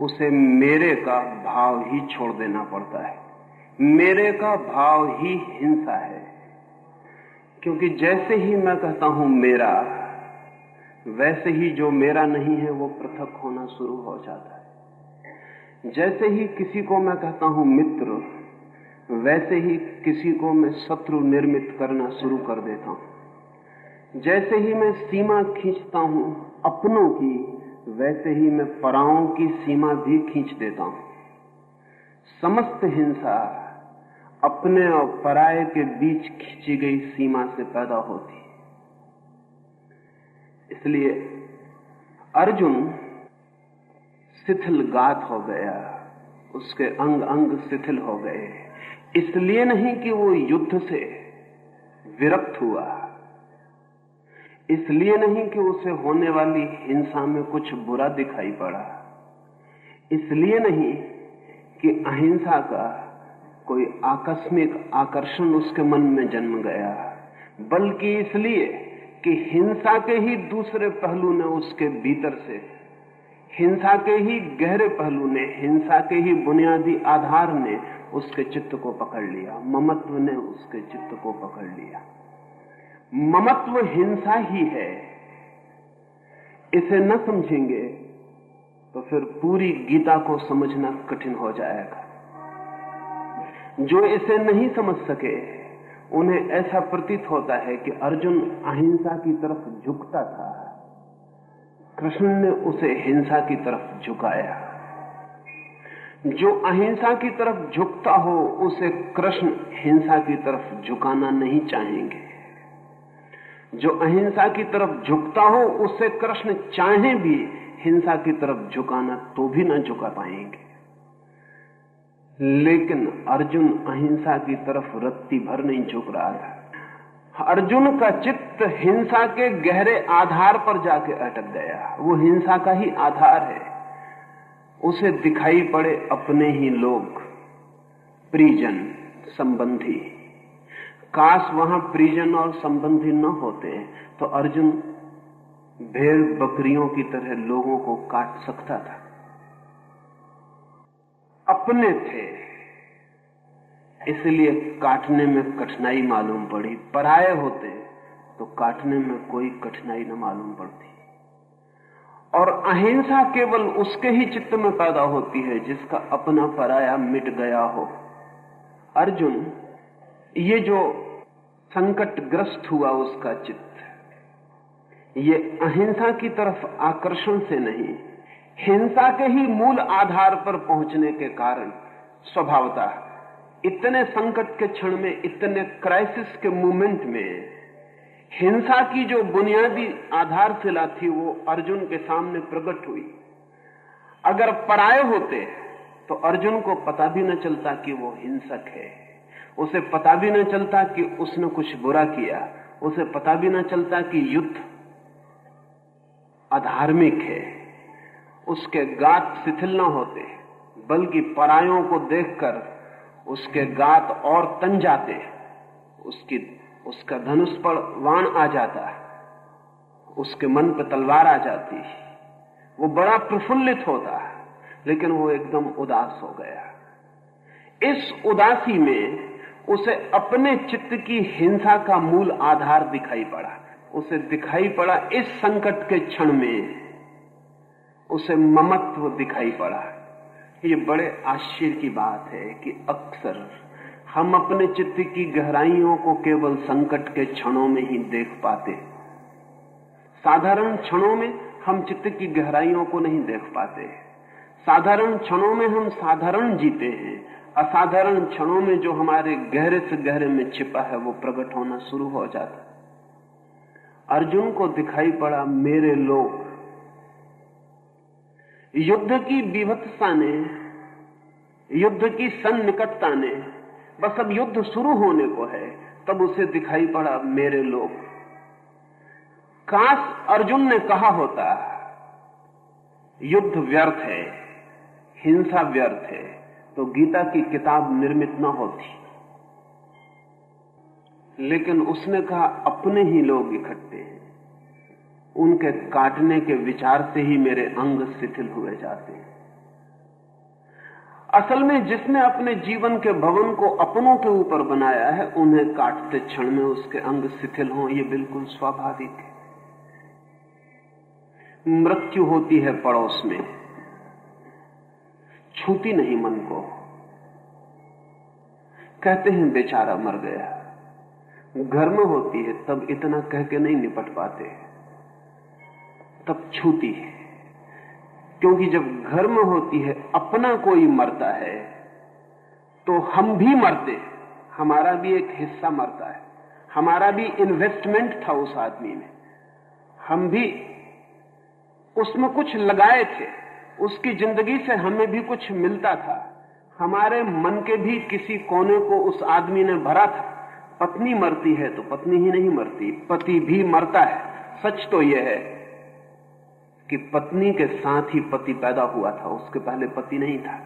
उसे मेरे का भाव ही छोड़ देना पड़ता है। मेरे का भाव ही हिंसा है। क्योंकि जैसे ही मैं कहता हूँ मेरा, वैसे ही जो मेरा नहीं है, वो पृथक होना शुरू हो जाता है। जैसे ही किसी को मैं कहता हूँ मित्र, वैसे ही किसी को मैं शत्रु निर्मित करना शुरू कर देता हूँ। जैसे ही मैं सीमा खींचता हूँ अपनों की, वैसे ही मैं पराओं की सीमा भी खींच देता हूँ। समस्त हिंसा अपने और पराये के बीच खींची गई सीमा से पैदा होती। इसलिए अर्जुन शिथिल गात हो गया, उसके अंग अंग शिथिल हो गए। इसलिए नहीं कि वो युद्ध से विरक्त हुआ। इसलिए नहीं कि उसे होने वाली हिंसा में कुछ बुरा दिखाई पड़ा। इसलिए नहीं कि अहिंसा का कोई आकस्मिक आकर्षण उसके मन में जन्म गया, बल्कि इसलिए कि हिंसा के ही दूसरे पहलू ने उसके भीतर से हिंसा के ही गहरे पहलू ने, हिंसा के ही बुनियादी आधार ने उसके चित्त को पकड़ लिया। ममत्व ने उसके चित्त को पकड़ लिया। ममत्व हिंसा ही है। इसे न समझेंगे तो फिर पूरी गीता को समझना कठिन हो जाएगा। जो इसे नहीं समझ सके, उन्हें ऐसा प्रतीत होता है कि अर्जुन अहिंसा की तरफ़ झुकता था। कृष्ण ने उसे हिंसा की तरफ़ झुकाया। जो अहिंसा की तरफ़ झुकता हो, उसे कृष्ण हिंसा की तरफ़ झुकाना नहीं चाहेंगे। जो अहिंसा की तरफ़ झुकता हो, उसे कृष्ण चाहे भी हिंसा की तरफ़ झुकाना तो भी ना झुका पाएँगे। लेकिन अर्जुन अहिंसा की तरफ़ रत्ती भर नहीं झुक रहा था अर्जुन का चित्त हिंसा के गहरे आधार पर जाके अटक गया। वो हिंसा का ही आधार है। उसे दिखाई पड़े अपने ही लोग परिजन संबंधी। काश वहाँ परिजन और संबंधी न होते तो अर्जुन भेड़ बकरियों की तरह लोगों को काट सकता था। अपने थे। इसलिए काटने में कठिनाई मालूम पड़ी। पराये होते तो काटने में कोई कठिनाई न मालूम पड़ती। और अहिंसा केवल उसके ही चित्त में पैदा होती है, जिसका अपना पराया मिट गया हो। अर्जुन, ये जो संकट ग्रस्त हुआ उसका चित्त, ये अहिंसा की तरफ़ आकर्षण से नहीं, हिंसा के ही मूल आधार पर पहुँचने के कारण स्वभावता इतने संकट के क्षण में, इतने क्राइसिस के मूवमेंट में, हिंसा की जो बुनियादी आधारशिला थी, वो अर्जुन के सामने प्रकट हुई। अगर पराये होते तो अर्जुन को पता भी न चलता कि वो हिंसक है। उसे पता भी न चलता कि उसने कुछ बुरा किया। उसे पता भी न चलता कि युद्ध अधार्मिक है। उसके गात शिथिल न होते, बल्कि परायों को देखकर उसके गात और तन जाते उसकी, उसका धनुष पर वाण आ जाता है। उसके मन पर तलवार आ जाती है। वो बड़ा प्रफुल्लित होता है, लेकिन वो एकदम उदास हो गया। इस उदासी में उसे अपने चित्त की हिंसा का मूल आधार दिखाई पड़ा। उसे दिखाई पड़ा इस संकट के क्षण में उसे ममत्व दिखाई पड़ा। ये बड़े आश्चर्य की बात है कि अक्सर हम अपने चित्त की गहराइयों को केवल संकट के क्षणों में ही देख पाते साधारण क्षणों में हम चित्त की गहराइयों को नहीं देख पाते साधारण क्षणों में हम साधारण जीते हैं। असाधारण क्षणों में जो हमारे गहरे से गहरे में छिपा है, वो प्रकट होना शुरू हो जाता अर्जुन को दिखाई पड़ा, मेरे लोग युद्ध की विभत्सा ने, युद्ध की सन्निकटता ने, बस अब युद्ध शुरू होने को है, तब उसे दिखाई पड़ा मेरे लोग। काश अर्जुन ने कहा होता, युद्ध व्यर्थ है, हिंसा व्यर्थ है तो गीता की किताब निर्मित न होती। लेकिन उसने कहा, अपने ही लोग इकट्ठे हैं। उनके काटने के विचार से ही मेरे अंग शिथिल हुए जाते हैं। असल में जिसने अपने जीवन के भवन को अपनों के ऊपर बनाया है, उन्हें काटते क्षण में उसके अंग शिथिल हों, ये बिल्कुल स्वाभाविक है। मृत्यु होती है पड़ोस में। छूती नहीं मन को। कहते हैं, बेचारा मर गया। घर में होती है, तब इतना कह के नहीं निपट पाते। तब छूती है। क्योंकि जब घर में होती है, अपना कोई मरता है तो हम भी मरते हमारा भी एक हिस्सा मरता है। हमारा भी इन्वेस्टमेंट था उस आदमी में। हम भी उसमें कुछ लगाए थे। उसकी ज़िंदगी से हमें भी कुछ मिलता था। हमारे मन के भी किसी कोने को उस आदमी ने भरा था। पत्नी मरती है तो पत्नी ही नहीं मरती, पति भी मरता है। सच तो यह है कि पत्नी के साथ ही पति पैदा हुआ था, उसके पहले पति नहीं था।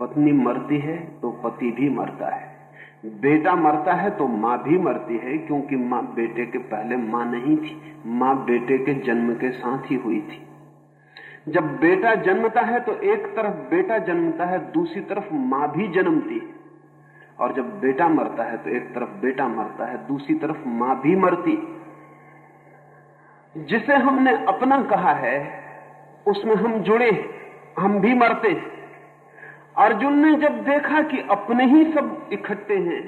पत्नी मरती है तो पति भी मरता है। बेटा मरता है तो माँ भी मरती है, क्योंकि माँ बेटे के पहले माँ नहीं थी, माँ बेटे के जन्म के साथ ही हुई थी। जब बेटा जन्मता है तो एक तरफ़ बेटा जन्मता है, दूसरी तरफ़ माँ भी जन्मती है। और जब बेटा मरता है तो एक तरफ़ बेटा मरता है, दूसरी तरफ़ माँ भी मरती जिसे हमने अपना कहा है, उसमें हम जुड़े हम भी मरते अर्जुन ने जब देखा कि अपने ही सब इकट्ठे हैं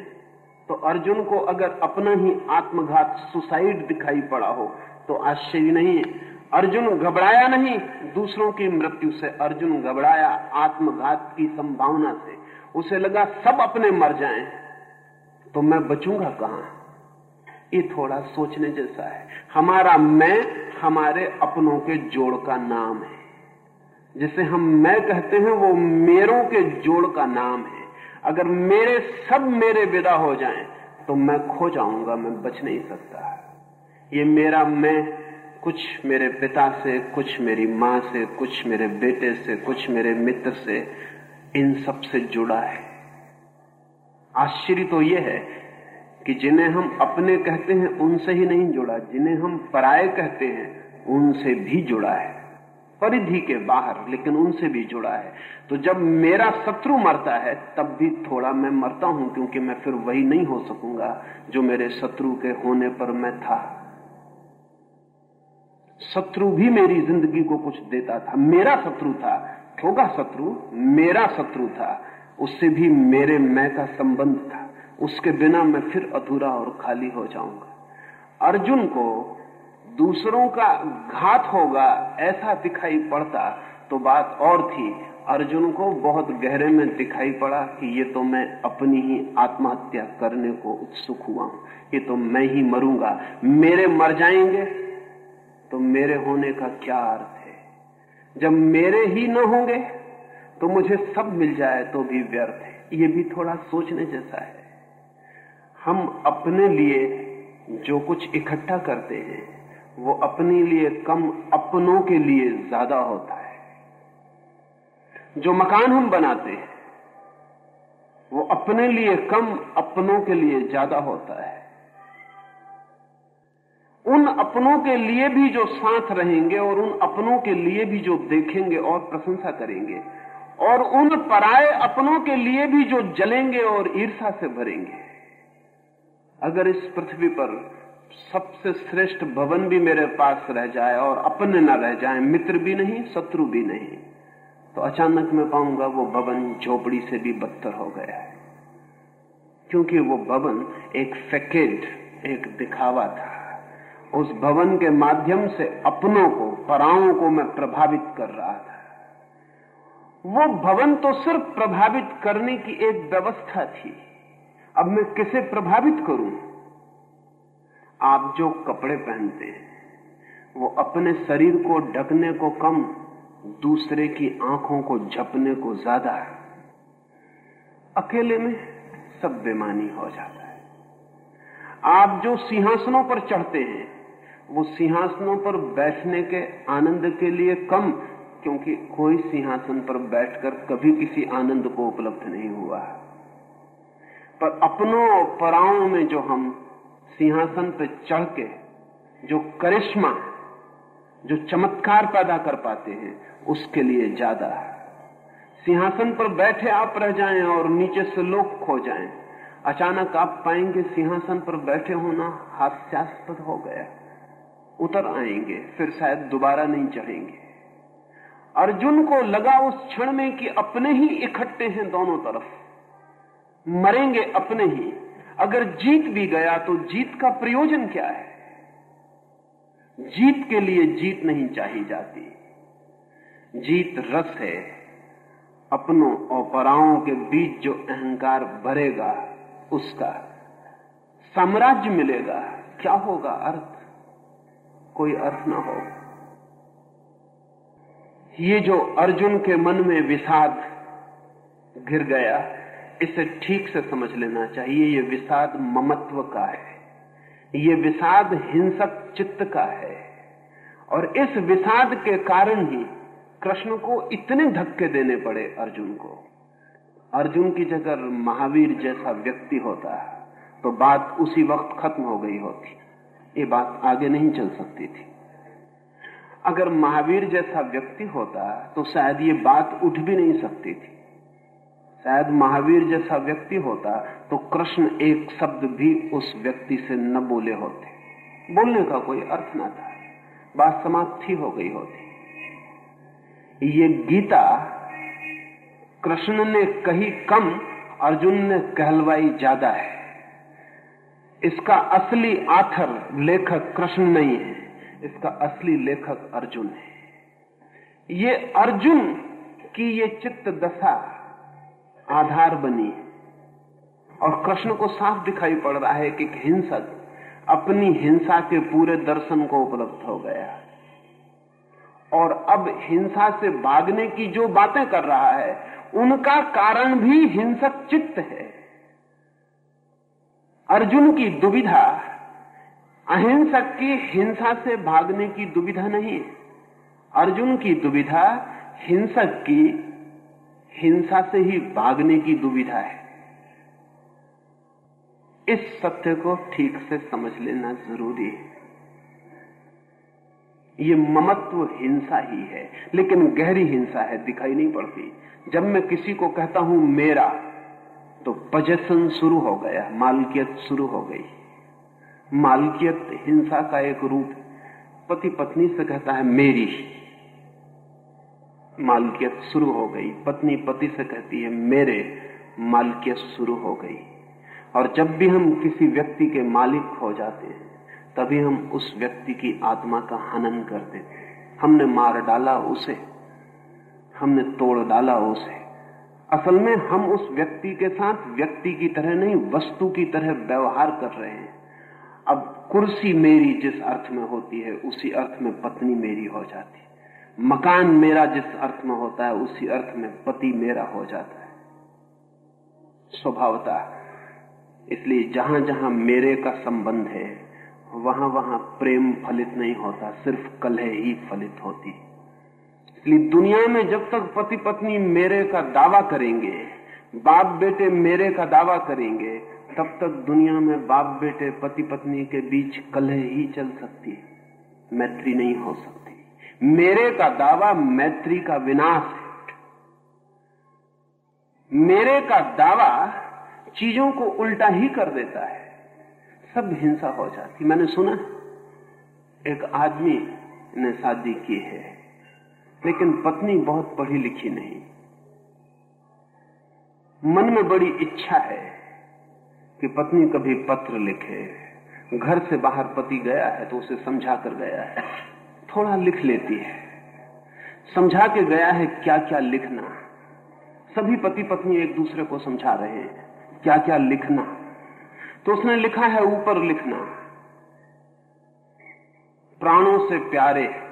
तो अर्जुन को अगर अपना ही आत्मघात सुसाइड दिखाई पड़ा हो तो आश्चर्य नहीं है। अर्जुन घबराया नहीं, दूसरों की मृत्यु से अर्जुन घबराया, आत्मघात की संभावना से। उसे लगा, सब अपने मर जाएँ तो मैं बचूँगा कहाँ? ये थोड़ा सोचने जैसा है। हमारा मैं हमारे अपनों के जोड़ का नाम है। जिसे हम मैं कहते हैं, वो मेरों के जोड़ का नाम है। अगर मेरे सब मेरे विदा हो जाएँ तो मैं खो जाऊँगा, मैं बच नहीं सकता। ये मेरा मैं, कुछ मेरे पिता से, कुछ मेरी माँ से, कुछ मेरे बेटे से, कुछ मेरे मित्र से, इन सबसे जुड़ा है। आश्चर्य तो यह है कि जिन्हें हम अपने कहते हैं, उनसे ही नहीं जुड़ा। जिन्हें हम पराये कहते हैं, उनसे भी जुड़ा है। परिधि के बाहर, लेकिन उनसे भी जुड़ा है। तो जब मेरा शत्रु मरता है, तब भी थोड़ा मैं मरता हूँ, क्योंकि मैं फिर वही नहीं हो सकूँगा जो मेरे शत्रु के होने पर मैं था। शत्रु भी मेरी ज़िंदगी को कुछ देता था। मेरा शत्रु था होगा शत्रु, मेरा शत्रु था। उससे भी मेरे मैं का संबंध था। उसके बिना मैं फिर अधूरा और खाली हो जाऊँगा। अर्जुन को दूसरों का घात होगा, ऐसा दिखाई पड़ता तो बात और थी। अर्जुन को बहुत गहरे में दिखाई पड़ा कि ये तो मैं अपनी ही आत्महत्या करने को उत्सुक हुआ हूँ। ये तो मैं ही मरूँगा। मेरे मर जाएँगे? तो मेरे होने का क्या अर्थ है? जब मेरे ही न होंगे तो मुझे सब मिल जाए तो भी व्यर्थ है। ये भी थोड़ा सोचने जैसा है। हम अपने लिए जो कुछ इकट्ठा करते हैं, वो अपने लिए कम अपनों के लिए ज़्यादा होता है। जो मकान हम बनाते हैं, वो अपने लिए कम अपनों के लिए ज़्यादा होता है। उन अपनों के लिए भी जो साथ रहेंगे और उन अपनों के लिए भी जो देखेंगे और प्रशंसा करेंगे, और उन पराए अपनों के लिए भी जो जलेंगे और ईर्षा से भरेंगे। अगर इस पृथ्वी पर सबसे श्रेष्ठ भवन भी मेरे पास रह जाए और अपने न रह जाए, मित्र भी नहीं, शत्रु भी नहीं तो अचानक मैं पाऊँगा वो भवन झोपड़ी से भी बदतर हो गया है। क्योंकि वो भवन एक फैकेट एक दिखावा था। उस भवन के माध्यम से अपनों को, पराओं को मैं प्रभावित कर रहा था। वो भवन तो सिर्फ़ प्रभावित करने की एक व्यवस्था थी। अब मैं किसे प्रभावित करूँ? आप जो कपड़े पहनते हैं, वो अपने शरीर को ढकने को कम, दूसरे की आँखों को झपने को ज़्यादा है। अकेले में सब बेमानी हो जाता है। आप जो सिंहासनों पर चढ़ते हैं, वो सिंहासनों पर बैठने के आनंद के लिए कम, क्योंकि कोई सिंहासन पर बैठकर कभी किसी आनंद को उपलब्ध नहीं हुआ पर अपनों और पराओं में जो हम सिंहासन पर चढ़ के, जो करिश्मा, जो चमत्कार पैदा कर पाते हैं, उसके लिए ज़्यादा है। सिंहासन पर बैठे आप रह जाएँ और नीचे से लोग खो जाएँ। अचानक आप पाएँगे सिंहासन पर बैठे होना हास्यास्पद हो गया। उतर आएँगे, फिर शायद दोबारा नहीं चढ़ेंगे। अर्जुन को लगा उस क्षण में कि अपने ही इकट्ठे हैं दोनों तरफ़। मरेंगे अपने ही। अगर जीत भी गया तो जीत का प्रयोजन क्या है? जीत के लिए जीत नहीं चाही जाती। जीत रस है अपनों और पराओं के बीच जो अहंकार भरेगा, उसका साम्राज्य मिलेगा। क्या होगा अर्थ? कोई अर्थ ना हो। ये जो अर्जुन के मन में विषाद गिर गया इसे ठीक से समझ लेना चाहिए। ये विषाद ममत्व का है। ये विषाद हिंसक चित्त का है। और इस विषाद के कारण ही कृष्ण को इतने धक्के देने पड़े अर्जुन को। अर्जुन की जगह महावीर जैसा व्यक्ति होता है तो बात उसी वक्त खत्म हो गई होती। ये बात आगे नहीं चल सकती थी। अगर महावीर जैसा व्यक्ति होता तो शायद ये बात उठ भी नहीं सकती थी। शायद महावीर जैसा व्यक्ति होता तो कृष्ण एक शब्द भी उस व्यक्ति से न बोले होते। बोलने का कोई अर्थ ना था। बात समाप्त ही हो गई होती। ये गीता कृष्ण ने कही कम, अर्जुन ने कहलवाई ज़्यादा है। इसका असली आथर लेखक कृष्ण नहीं है, इसका असली लेखक अर्जुन है। ये अर्जुन की ये चित्त दशा आधार बनी और कृष्ण को साफ़ दिखाई पड़ रहा है कि हिंसक अपनी हिंसा के पूरे दर्शन को उपलब्ध हो गया और अब हिंसा से भागने की जो बातें कर रहा है, उनका कारण भी हिंसक चित्त है। अर्जुन की दुविधा, अहिंसक की हिंसा से भागने की दुविधा नहीं है। अर्जुन की दुविधा हिंसक की हिंसा से ही भागने की दुविधा है। इस सत्य को ठीक से समझ लेना ज़रूरी है। ये ममत्व हिंसा ही है, लेकिन गहरी हिंसा है, दिखाई नहीं पड़ती। जब मैं किसी को कहता हूँ, मेरा तो पजेशन शुरू हो गया, मालकियत शुरू हो गई। मालकियत हिंसा का एक रूप पति पत्नी से कहता है, मेरी। मालकियत शुरू हो गई। पत्नी पति से कहती है, मेरे मालकियत शुरू हो गई। और जब भी हम किसी व्यक्ति के मालिक हो जाते हैं, तभी हम उस व्यक्ति की आत्मा का हनन करते हमने मार डाला उसे, हमने तोड़ डाला उसे। असल में हम उस व्यक्ति के साथ व्यक्ति की तरह नहीं, वस्तु की तरह व्यवहार कर रहे हैं। अब कुर्सी मेरी जिस अर्थ में होती है, उसी अर्थ में पत्नी मेरी हो जाती है। मकान मेरा जिस अर्थ में होता है, उसी अर्थ में पति मेरा हो जाता है। स्वभावता। इसलिए जहाँ जहाँ मेरे का संबंध है वहाँ वहाँ प्रेम फलित नहीं होता, सिर्फ़ कलह ही फलित होती। इसलिए दुनिया में जब तक पति पत्नी मेरे का दावा करेंगे बाप बेटे मेरे का दावा करेंगे, तब तक दुनिया में बाप बेटे पति पत्नी के बीच कलह ही चल सकती है। मैत्री नहीं हो सकती। मेरे का दावा मैत्री का विनाश है। मेरे का दावा चीज़ों को उल्टा ही कर देता है। सब हिंसा हो जाती। मैंने सुना, एक आदमी ने शादी की है, लेकिन पत्नी बहुत पढ़ी लिखी नहीं। मन में बड़ी इच्छा है कि पत्नी कभी पत्र लिखे। घर से बाहर पति गया है तो उसे समझा कर गया है। थोड़ा लिख लेती है। समझा के गया है क्या क्या लिखना। सभी पति पत्नी एक दूसरे को समझा रहे हैं क्या क्या लिखना। तो उसने लिखा है ऊपर लिखना। प्राणों से प्यारे।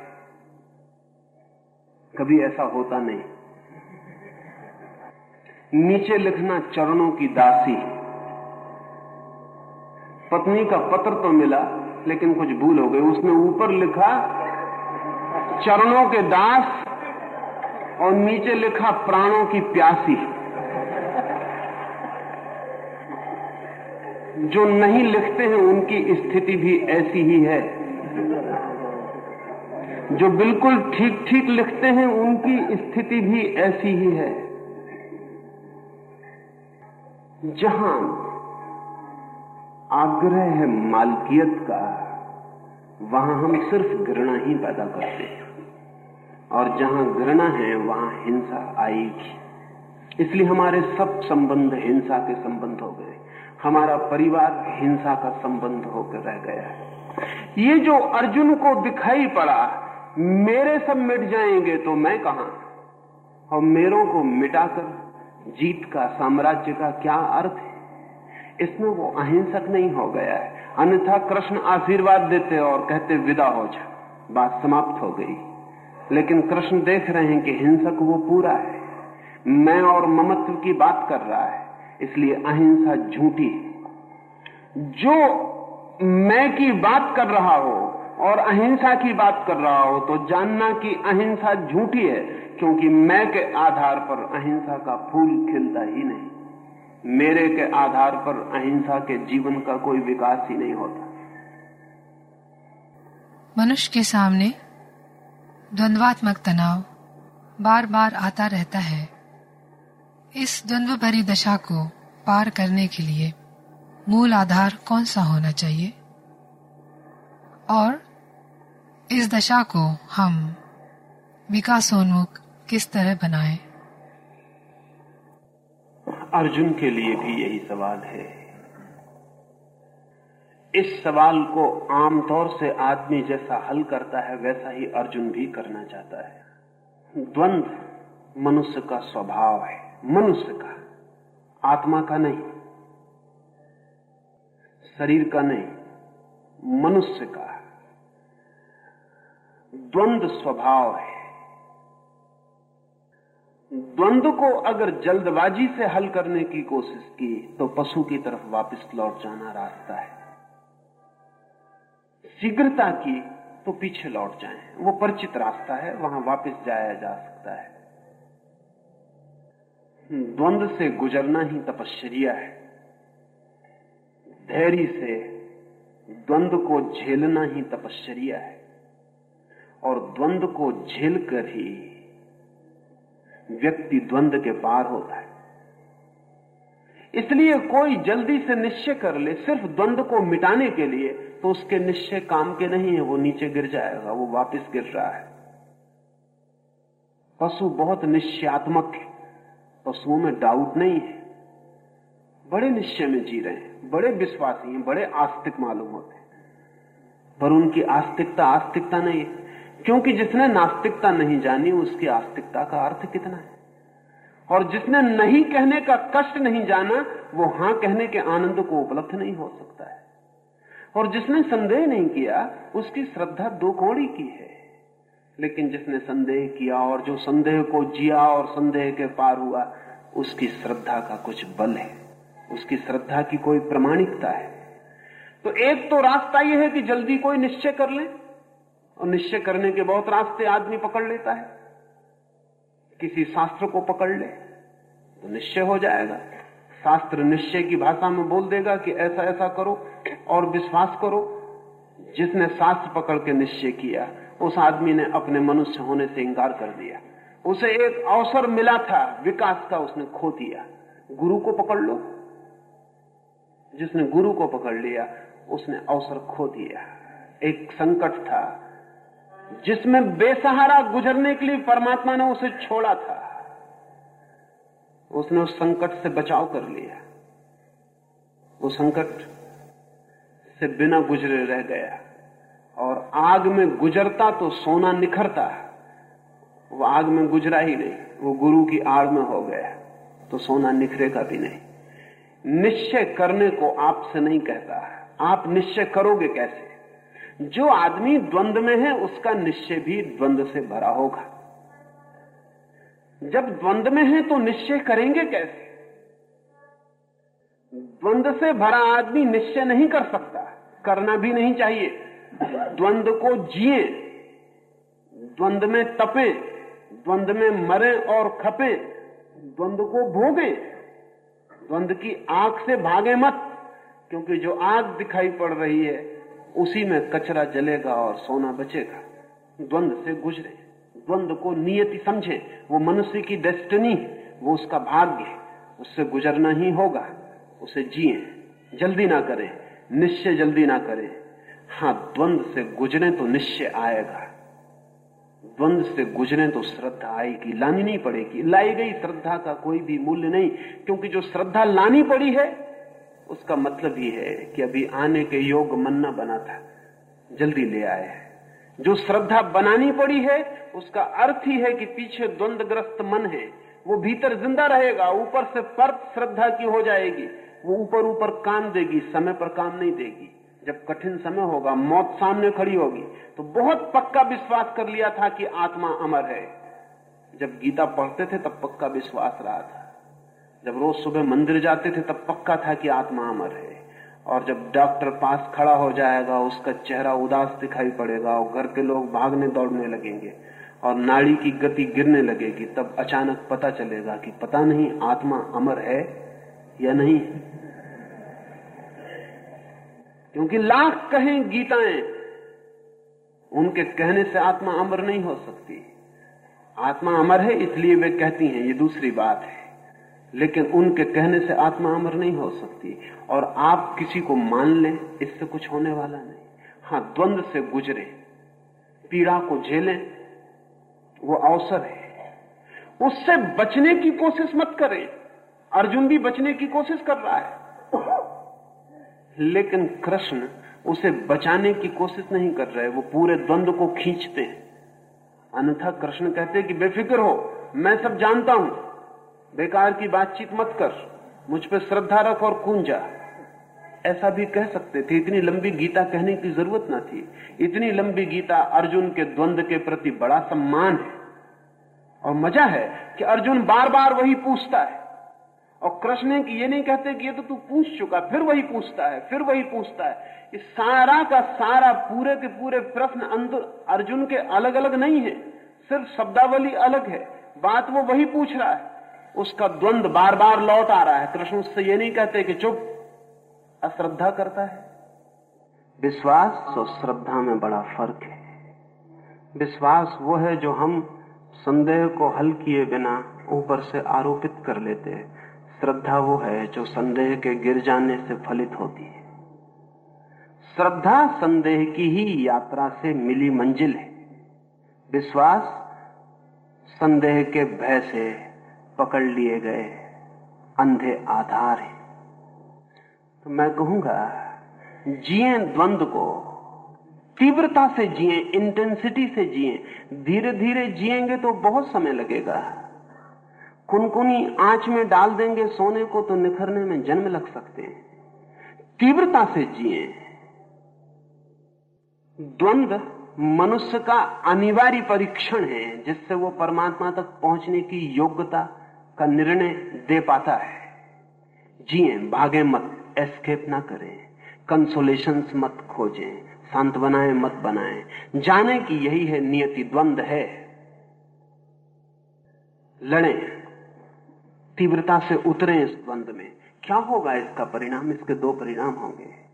कभी ऐसा होता नहीं। नीचे लिखना चरणों की दासी। पत्नी का पत्र तो मिला, लेकिन कुछ भूल हो गई। उसने ऊपर लिखा चरणों के दास और नीचे लिखा प्राणों की प्यासी। जो नहीं लिखते हैं, उनकी स्थिति भी ऐसी ही है। जो बिल्कुल ठीक ठीक लिखते हैं, उनकी स्थिति भी ऐसी ही है। जहाँ आग्रह है मालकियत का, वहाँ हम सिर्फ़ घृणा ही पैदा करते हैं। और जहाँ घृणा है, वहाँ हिंसा आएगी। इसलिए हमारे सब संबंध हिंसा के संबंध हो गए। हमारा परिवार हिंसा का संबंध होकर रह गया है। ये जो अर्जुन को दिखाई पड़ा, मेरे सब मिट जाएँगे तो मैं कहा? और मेरों को मिटाकर जीत का, साम्राज्य का क्या अर्थ है? इसमें वो अहिंसक नहीं हो गया है। अन्यथा कृष्ण आशीर्वाद देते और कहते, विदा हो जा। बात समाप्त हो गई। लेकिन कृष्ण देख रहे हैं कि हिंसक वो पूरा है। मैं और ममत्व की बात कर रहा है, इसलिए अहिंसा झूठी जो मैं की बात कर रहा हो और अहिंसा की बात कर रहा हो तो जानना कि अहिंसा झूठी है, क्योंकि मैं के आधार पर अहिंसा का फूल खिलता ही नहीं। मेरे के आधार पर अहिंसा के जीवन का कोई विकास ही नहीं होता। मनुष्य के सामने द्वंद्वात्मक तनाव बार बार आता रहता है। इस द्वंद्व भरी दशा को पार करने के लिए मूल आधार कौन सा होना चाहिए? और इस दशा को हम विकासोन्मुख किस तरह बनाएँ? अर्जुन के लिए भी यही सवाल है। इस सवाल को आमतौर से आदमी जैसा हल करता है, वैसा ही अर्जुन भी करना चाहता है। द्वंद्व मनुष्य का स्वभाव है, मनुष्य का, आत्मा का नहीं, शरीर का नहीं, मनुष्य का। द्वंद्व स्वभाव है। द्वंद्व को अगर जल्दबाजी से हल करने की कोशिश की तो पशु की तरफ़ वापस लौट जाना रास्ता है। शीघ्रता की तो पीछे लौट जाएँ। वो परिचित रास्ता है, वहाँ वापस जाया जा सकता है। द्वंद से गुजरना ही तपश्चर्या है। धैर्य से द्वंद को झेलना ही तपश्चर्या है। और द्वंद्व को झेलकर ही व्यक्ति द्वंद्व के पार होता है। इसलिए कोई जल्दी से निश्चय कर ले, सिर्फ़ द्वंद्व को मिटाने के लिए तो उसके निश्चय काम के नहीं है, वो नीचे गिर जाएगा, वो वापस गिर रहा है। पशु बहुत निश्चयात्मक है, पशुओं में डाउट नहीं है। बड़े निश्चय में जी रहे हैं, बड़े विश्वासी हैं, बड़े आस्तिक मालूम होते हैं। पर उनकी आस्तिकता आस्तिकता नहीं है, क्योंकि जिसने नास्तिकता नहीं जानी, उसकी आस्तिकता का अर्थ कितना है? और जिसने नहीं कहने का कष्ट नहीं जाना, वो हाँ कहने के आनंद को उपलब्ध नहीं हो सकता है। और जिसने संदेह नहीं किया, उसकी श्रद्धा दो कौड़ी की है। लेकिन जिसने संदेह किया और जो संदेह को जिया और संदेह के पार हुआ, उसकी श्रद्धा का कुछ बल है। उसकी श्रद्धा की कोई प्रमाणिकता है। तो एक तो रास्ता यह है कि जल्दी कोई निश्चय कर ले और निश्चय करने के बहुत रास्ते आदमी पकड़ लेता है। किसी शास्त्र को पकड़ ले तो निश्चय हो जाएगा। शास्त्र निश्चय की भाषा में बोल देगा कि ऐसा ऐसा करो और विश्वास करो, जिसने शास्त्र पकड़ के निश्चय किया, उस आदमी ने अपने मनुष्य होने से इंकार कर दिया। उसे एक अवसर मिला था, विकास का उसने खो दिया। गुरु को पकड़ लो। जिसने गुरु को पकड़ लिया, उसने अवसर खो दिया। एक संकट था, जिसमें बेसहारा गुजरने के लिए परमात्मा ने उसे छोड़ा था। उसने उस संकट से बचाव कर लिया। वो संकट से बिना गुजरे रह गया। और आग में गुजरता तो सोना निखरता। वो आग में गुजरा ही नहीं, वो गुरु की आड़ में हो गया। तो सोना निखरेगा भी नहीं। निश्चय करने को आपसे नहीं कहता। आप निश्चय करोगे कैसे? जो आदमी द्वंद्व में है, उसका निश्चय भी द्वंद्व से भरा होगा। जब द्वंद में है तो निश्चय करेंगे कैसे? द्वंद से भरा आदमी निश्चय नहीं कर सकता। करना भी नहीं चाहिए। द्वंद्व को जिए। द्वंद्व में तपे। द्वंद में मरे और खपे। द्वंद्व को भोगे। द्वंद्व की आँख से भागे मत, क्योंकि जो आग दिखाई पड़ रही है, उसी में कचरा जलेगा और सोना बचेगा। द्वंद्व से गुजरे। द्वंद्व को नियति समझे, वो मनुष्य की डेस्टिनी वो उसका भाग्य है। उससे गुजरना ही होगा, उसे जिए। जल्दी ना करें, निश्चय जल्दी ना करें। हाँ द्वंद से गुजरे तो निश्चय आएगा। द्वंद से गुजरे तो श्रद्धा आएगी लानी नहीं पड़ेगी। लाई गई श्रद्धा का कोई भी मूल्य नहीं, क्योंकि जो श्रद्धा लानी पड़ी है, उसका मतलब ही है कि अभी आने के योग मन न बना था। जल्दी ले आए जो श्रद्धा बनानी पड़ी है, उसका अर्थ ही है कि पीछे द्वंद्वग्रस्त मन है। वो भीतर ज़िंदा रहेगा, ऊपर से परत श्रद्धा की हो जाएगी। वो ऊपर ऊपर काम देगी, समय पर काम नहीं देगी। जब कठिन समय होगा, मौत सामने खड़ी होगी। तो बहुत पक्का विश्वास कर लिया था कि आत्मा अमर है। जब गीता पढ़ते थे, तब पक्का विश्वास रहा था। जब रोज सुबह मंदिर जाते थे, तब पक्का था कि आत्मा अमर है। और जब डॉक्टर पास खड़ा हो जाएगा, उसका चेहरा उदास दिखाई पड़ेगा और घर के लोग भागने दौड़ने लगेंगे और नाड़ी की गति गिरने लगेगी, तब अचानक पता चलेगा कि पता नहीं आत्मा अमर है या नहीं। क्योंकि लाख कहें गीताएँ, उनके कहने से आत्मा अमर नहीं हो सकती। आत्मा अमर है, इसलिए वे कहती हैं, ये दूसरी बात है। लेकिन उनके कहने से आत्मा अमर नहीं हो सकती। और आप किसी को मान लें, इससे कुछ होने वाला नहीं। हाँ द्वंद से गुजरे, पीड़ा को झेलें, वो अवसर है। उससे बचने की कोशिश मत करें। अर्जुन भी बचने की कोशिश कर रहा है। लेकिन कृष्ण उसे बचाने की कोशिश नहीं कर रहे, वो पूरे द्वंद को खींचते हैं। अन्यथा कृष्ण कहते कि बेफिक्र हो, मैं सब जानता हूँ। बेकार की बातचीत मत कर। मुझ पर श्रद्धा रख और कूंजा ऐसा भी कह सकते थे, इतनी लंबी गीता कहने की ज़रूरत ना थी। इतनी लंबी गीता अर्जुन के द्वंद के प्रति बड़ा सम्मान है। और मज़ा है कि अर्जुन बार बार वही पूछता है। और कृष्ण की ये नहीं कहते कि ये तो तू पूछ चुका, फिर वही पूछता है, फिर वही पूछता है। इस सारा का सारा, पूरे के पूरे प्रश्न अंदर अर्जुन के अलग अलग नहीं है। सिर्फ़ शब्दावली अलग है। बात वो वही पूछ रहा है। उसका द्वंद बार बार लौट आ रहा है। कृष्ण उससे ये नहीं कहते कि चुप। अश्रद्धा करता है। विश्वास और श्रद्धा में बड़ा फ़र्क है। विश्वास वो है जो हम संदेह को हल किए बिना ऊपर से आरोपित कर लेते हैं। श्रद्धा वो है जो संदेह के गिर जाने से फलित होती है। श्रद्धा संदेह की ही यात्रा से मिली मंजिल है। विश्वास संदेह के भय से पकड़ लिए गए। अंधे आधार है। तो मैं कहूँगा, जिए द्वंद को तीव्रता से जिए इंटेंसिटी से जिए धीरे धीरे जिएँगे तो बहुत समय लगेगा। कुनकुनी आँच में डाल देंगे सोने को तो निखरने में जन्म लग सकते हैं। तीव्रता से जिए। द्वंद मनुष्य का अनिवार्य परीक्षण है, जिससे वो परमात्मा तक पहुँचने की योग्यता का निर्णय दे पाता है। जिए, भागे मत एस्केप ना करें। कंसोलेशन मत खोजें शांत बनाए मत बनाए। जाने की यही है नियति द्वंद है। लड़े, तीव्रता से उतरे इस द्वंद में। क्या होगा इसका परिणाम? इसके दो परिणाम होंगे।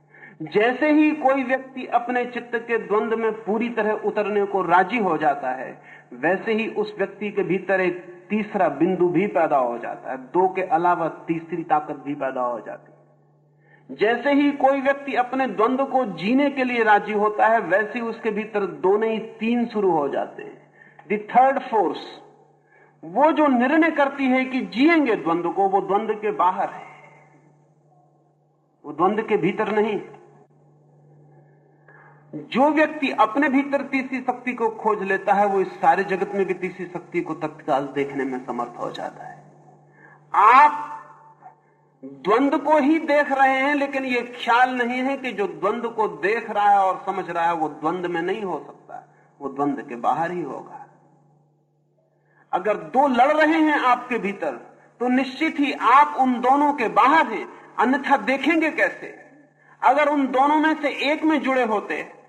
जैसे ही कोई व्यक्ति अपने चित्त के द्वंद में पूरी तरह उतरने को राज़ी हो जाता है, वैसे ही उस व्यक्ति के भीतर एक तीसरा बिंदु भी पैदा हो जाता है। दो के अलावा तीसरी ताकत भी पैदा हो जाती है। जैसे ही कोई व्यक्ति अपने द्वंद को जीने के लिए राज़ी होता है, वैसे ही उसके भीतर दो नहीं तीन शुरू हो जाते हैं। द थर्ड फोर्स वो जो निर्णय करती है कि जिएँगे द्वंद को, वो द्वंद के बाहर है। वो द्वंद के भीतर नहीं जो व्यक्ति अपने भीतर तीसरी शक्ति को खोज लेता है, वो इस सारे जगत में भी तीसरी शक्ति को तत्काल देखने में समर्थ हो जाता है। आप द्वंद को ही देख रहे हैं, लेकिन ये ख्याल नहीं है कि जो द्वंद को देख रहा है और समझ रहा है, वो द्वंद में नहीं हो सकता। वो द्वंद के बाहर ही होगा। अगर दो लड़ रहे हैं आपके भीतर तो निश्चित ही आप उन दोनों के बाहर हैं, अन्यथा देखेंगे कैसे? अगर उन दोनों में से एक में जुड़े होते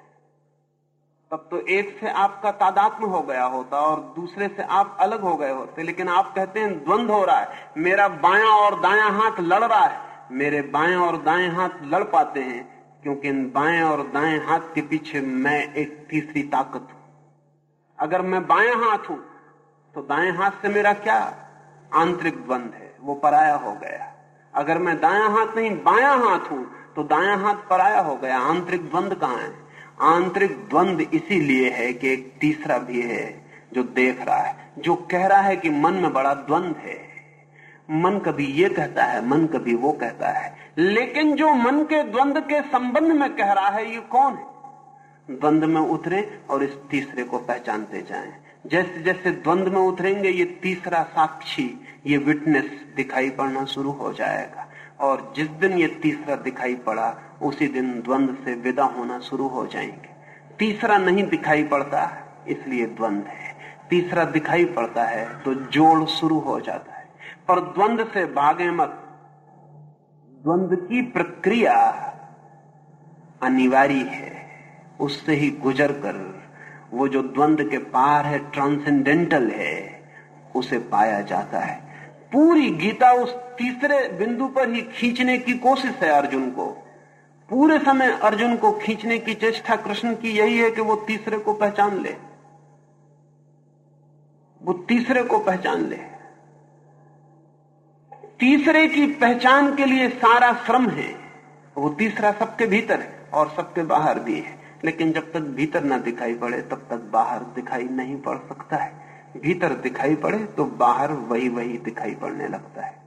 तब तो एक से आपका तादात्म हो गया होता और दूसरे से आप अलग हो गए होते। लेकिन आप कहते हैं, द्वंद हो रहा है। मेरा बायां और दायां हाथ लड़ रहा है। मेरे बाएँ और दाएँ हाथ लड़ पाते हैं, क्योंकि इन बाएँ और दाएँ हाथ के पीछे मैं एक तीसरी ताकत हूँ। अगर मैं बायां हाथ हूँ तो दाएँ हाथ से मेरा क्या आंतरिक द्वंद है? वो पराया हो गया। अगर मैं दाया हाथ नहीं, बाया हाथ हूँ तो दाया हाथ पराया हो गया। आंतरिक द्वंद कहाँ है? आंतरिक द्वंद इसीलिए है कि एक तीसरा भी है जो देख रहा है, जो कह रहा है कि मन में बड़ा द्वंद है। मन कभी ये कहता है, मन कभी वो कहता है। लेकिन जो मन के द्वंद के संबंध में कह रहा है, ये कौन है? द्वंद में उतरे और इस तीसरे को पहचानते जाएँ। जैसे जैसे द्वंद में उतरेंगे, ये तीसरा साक्षी, ये विटनेस दिखाई पड़ना शुरू हो जाएगा। और जिस दिन ये तीसरा दिखाई पड़ा उसी दिन द्वंद से विदा होना शुरू हो जाएँगे। तीसरा नहीं दिखाई पड़ता, इसलिए द्वंद है। तीसरा दिखाई पड़ता है तो जोड़ शुरू हो जाता है। पर द्वंद से भागे मत। द्वंद की प्रक्रिया अनिवार्य है। उससे ही गुजर कर वो जो द्वंद के पार है ट्रांसेंडेंटल है, उसे पाया जाता है। पूरी गीता उस तीसरे बिंदु पर ही खींचने की कोशिश है अर्जुन को। पूरे समय अर्जुन को खींचने की चेष्टा कृष्ण की यही है कि वो तीसरे को पहचान ले। वो तीसरे को पहचान ले। तीसरे की पहचान के लिए सारा श्रम है। वो तीसरा सबके भीतर है और सबके बाहर भी है। लेकिन जब तक भीतर ना दिखाई पड़े, तब तक बाहर दिखाई नहीं पड़ सकता है। भीतर दिखाई पड़े तो बाहर वही वही दिखाई पड़ने लगता है।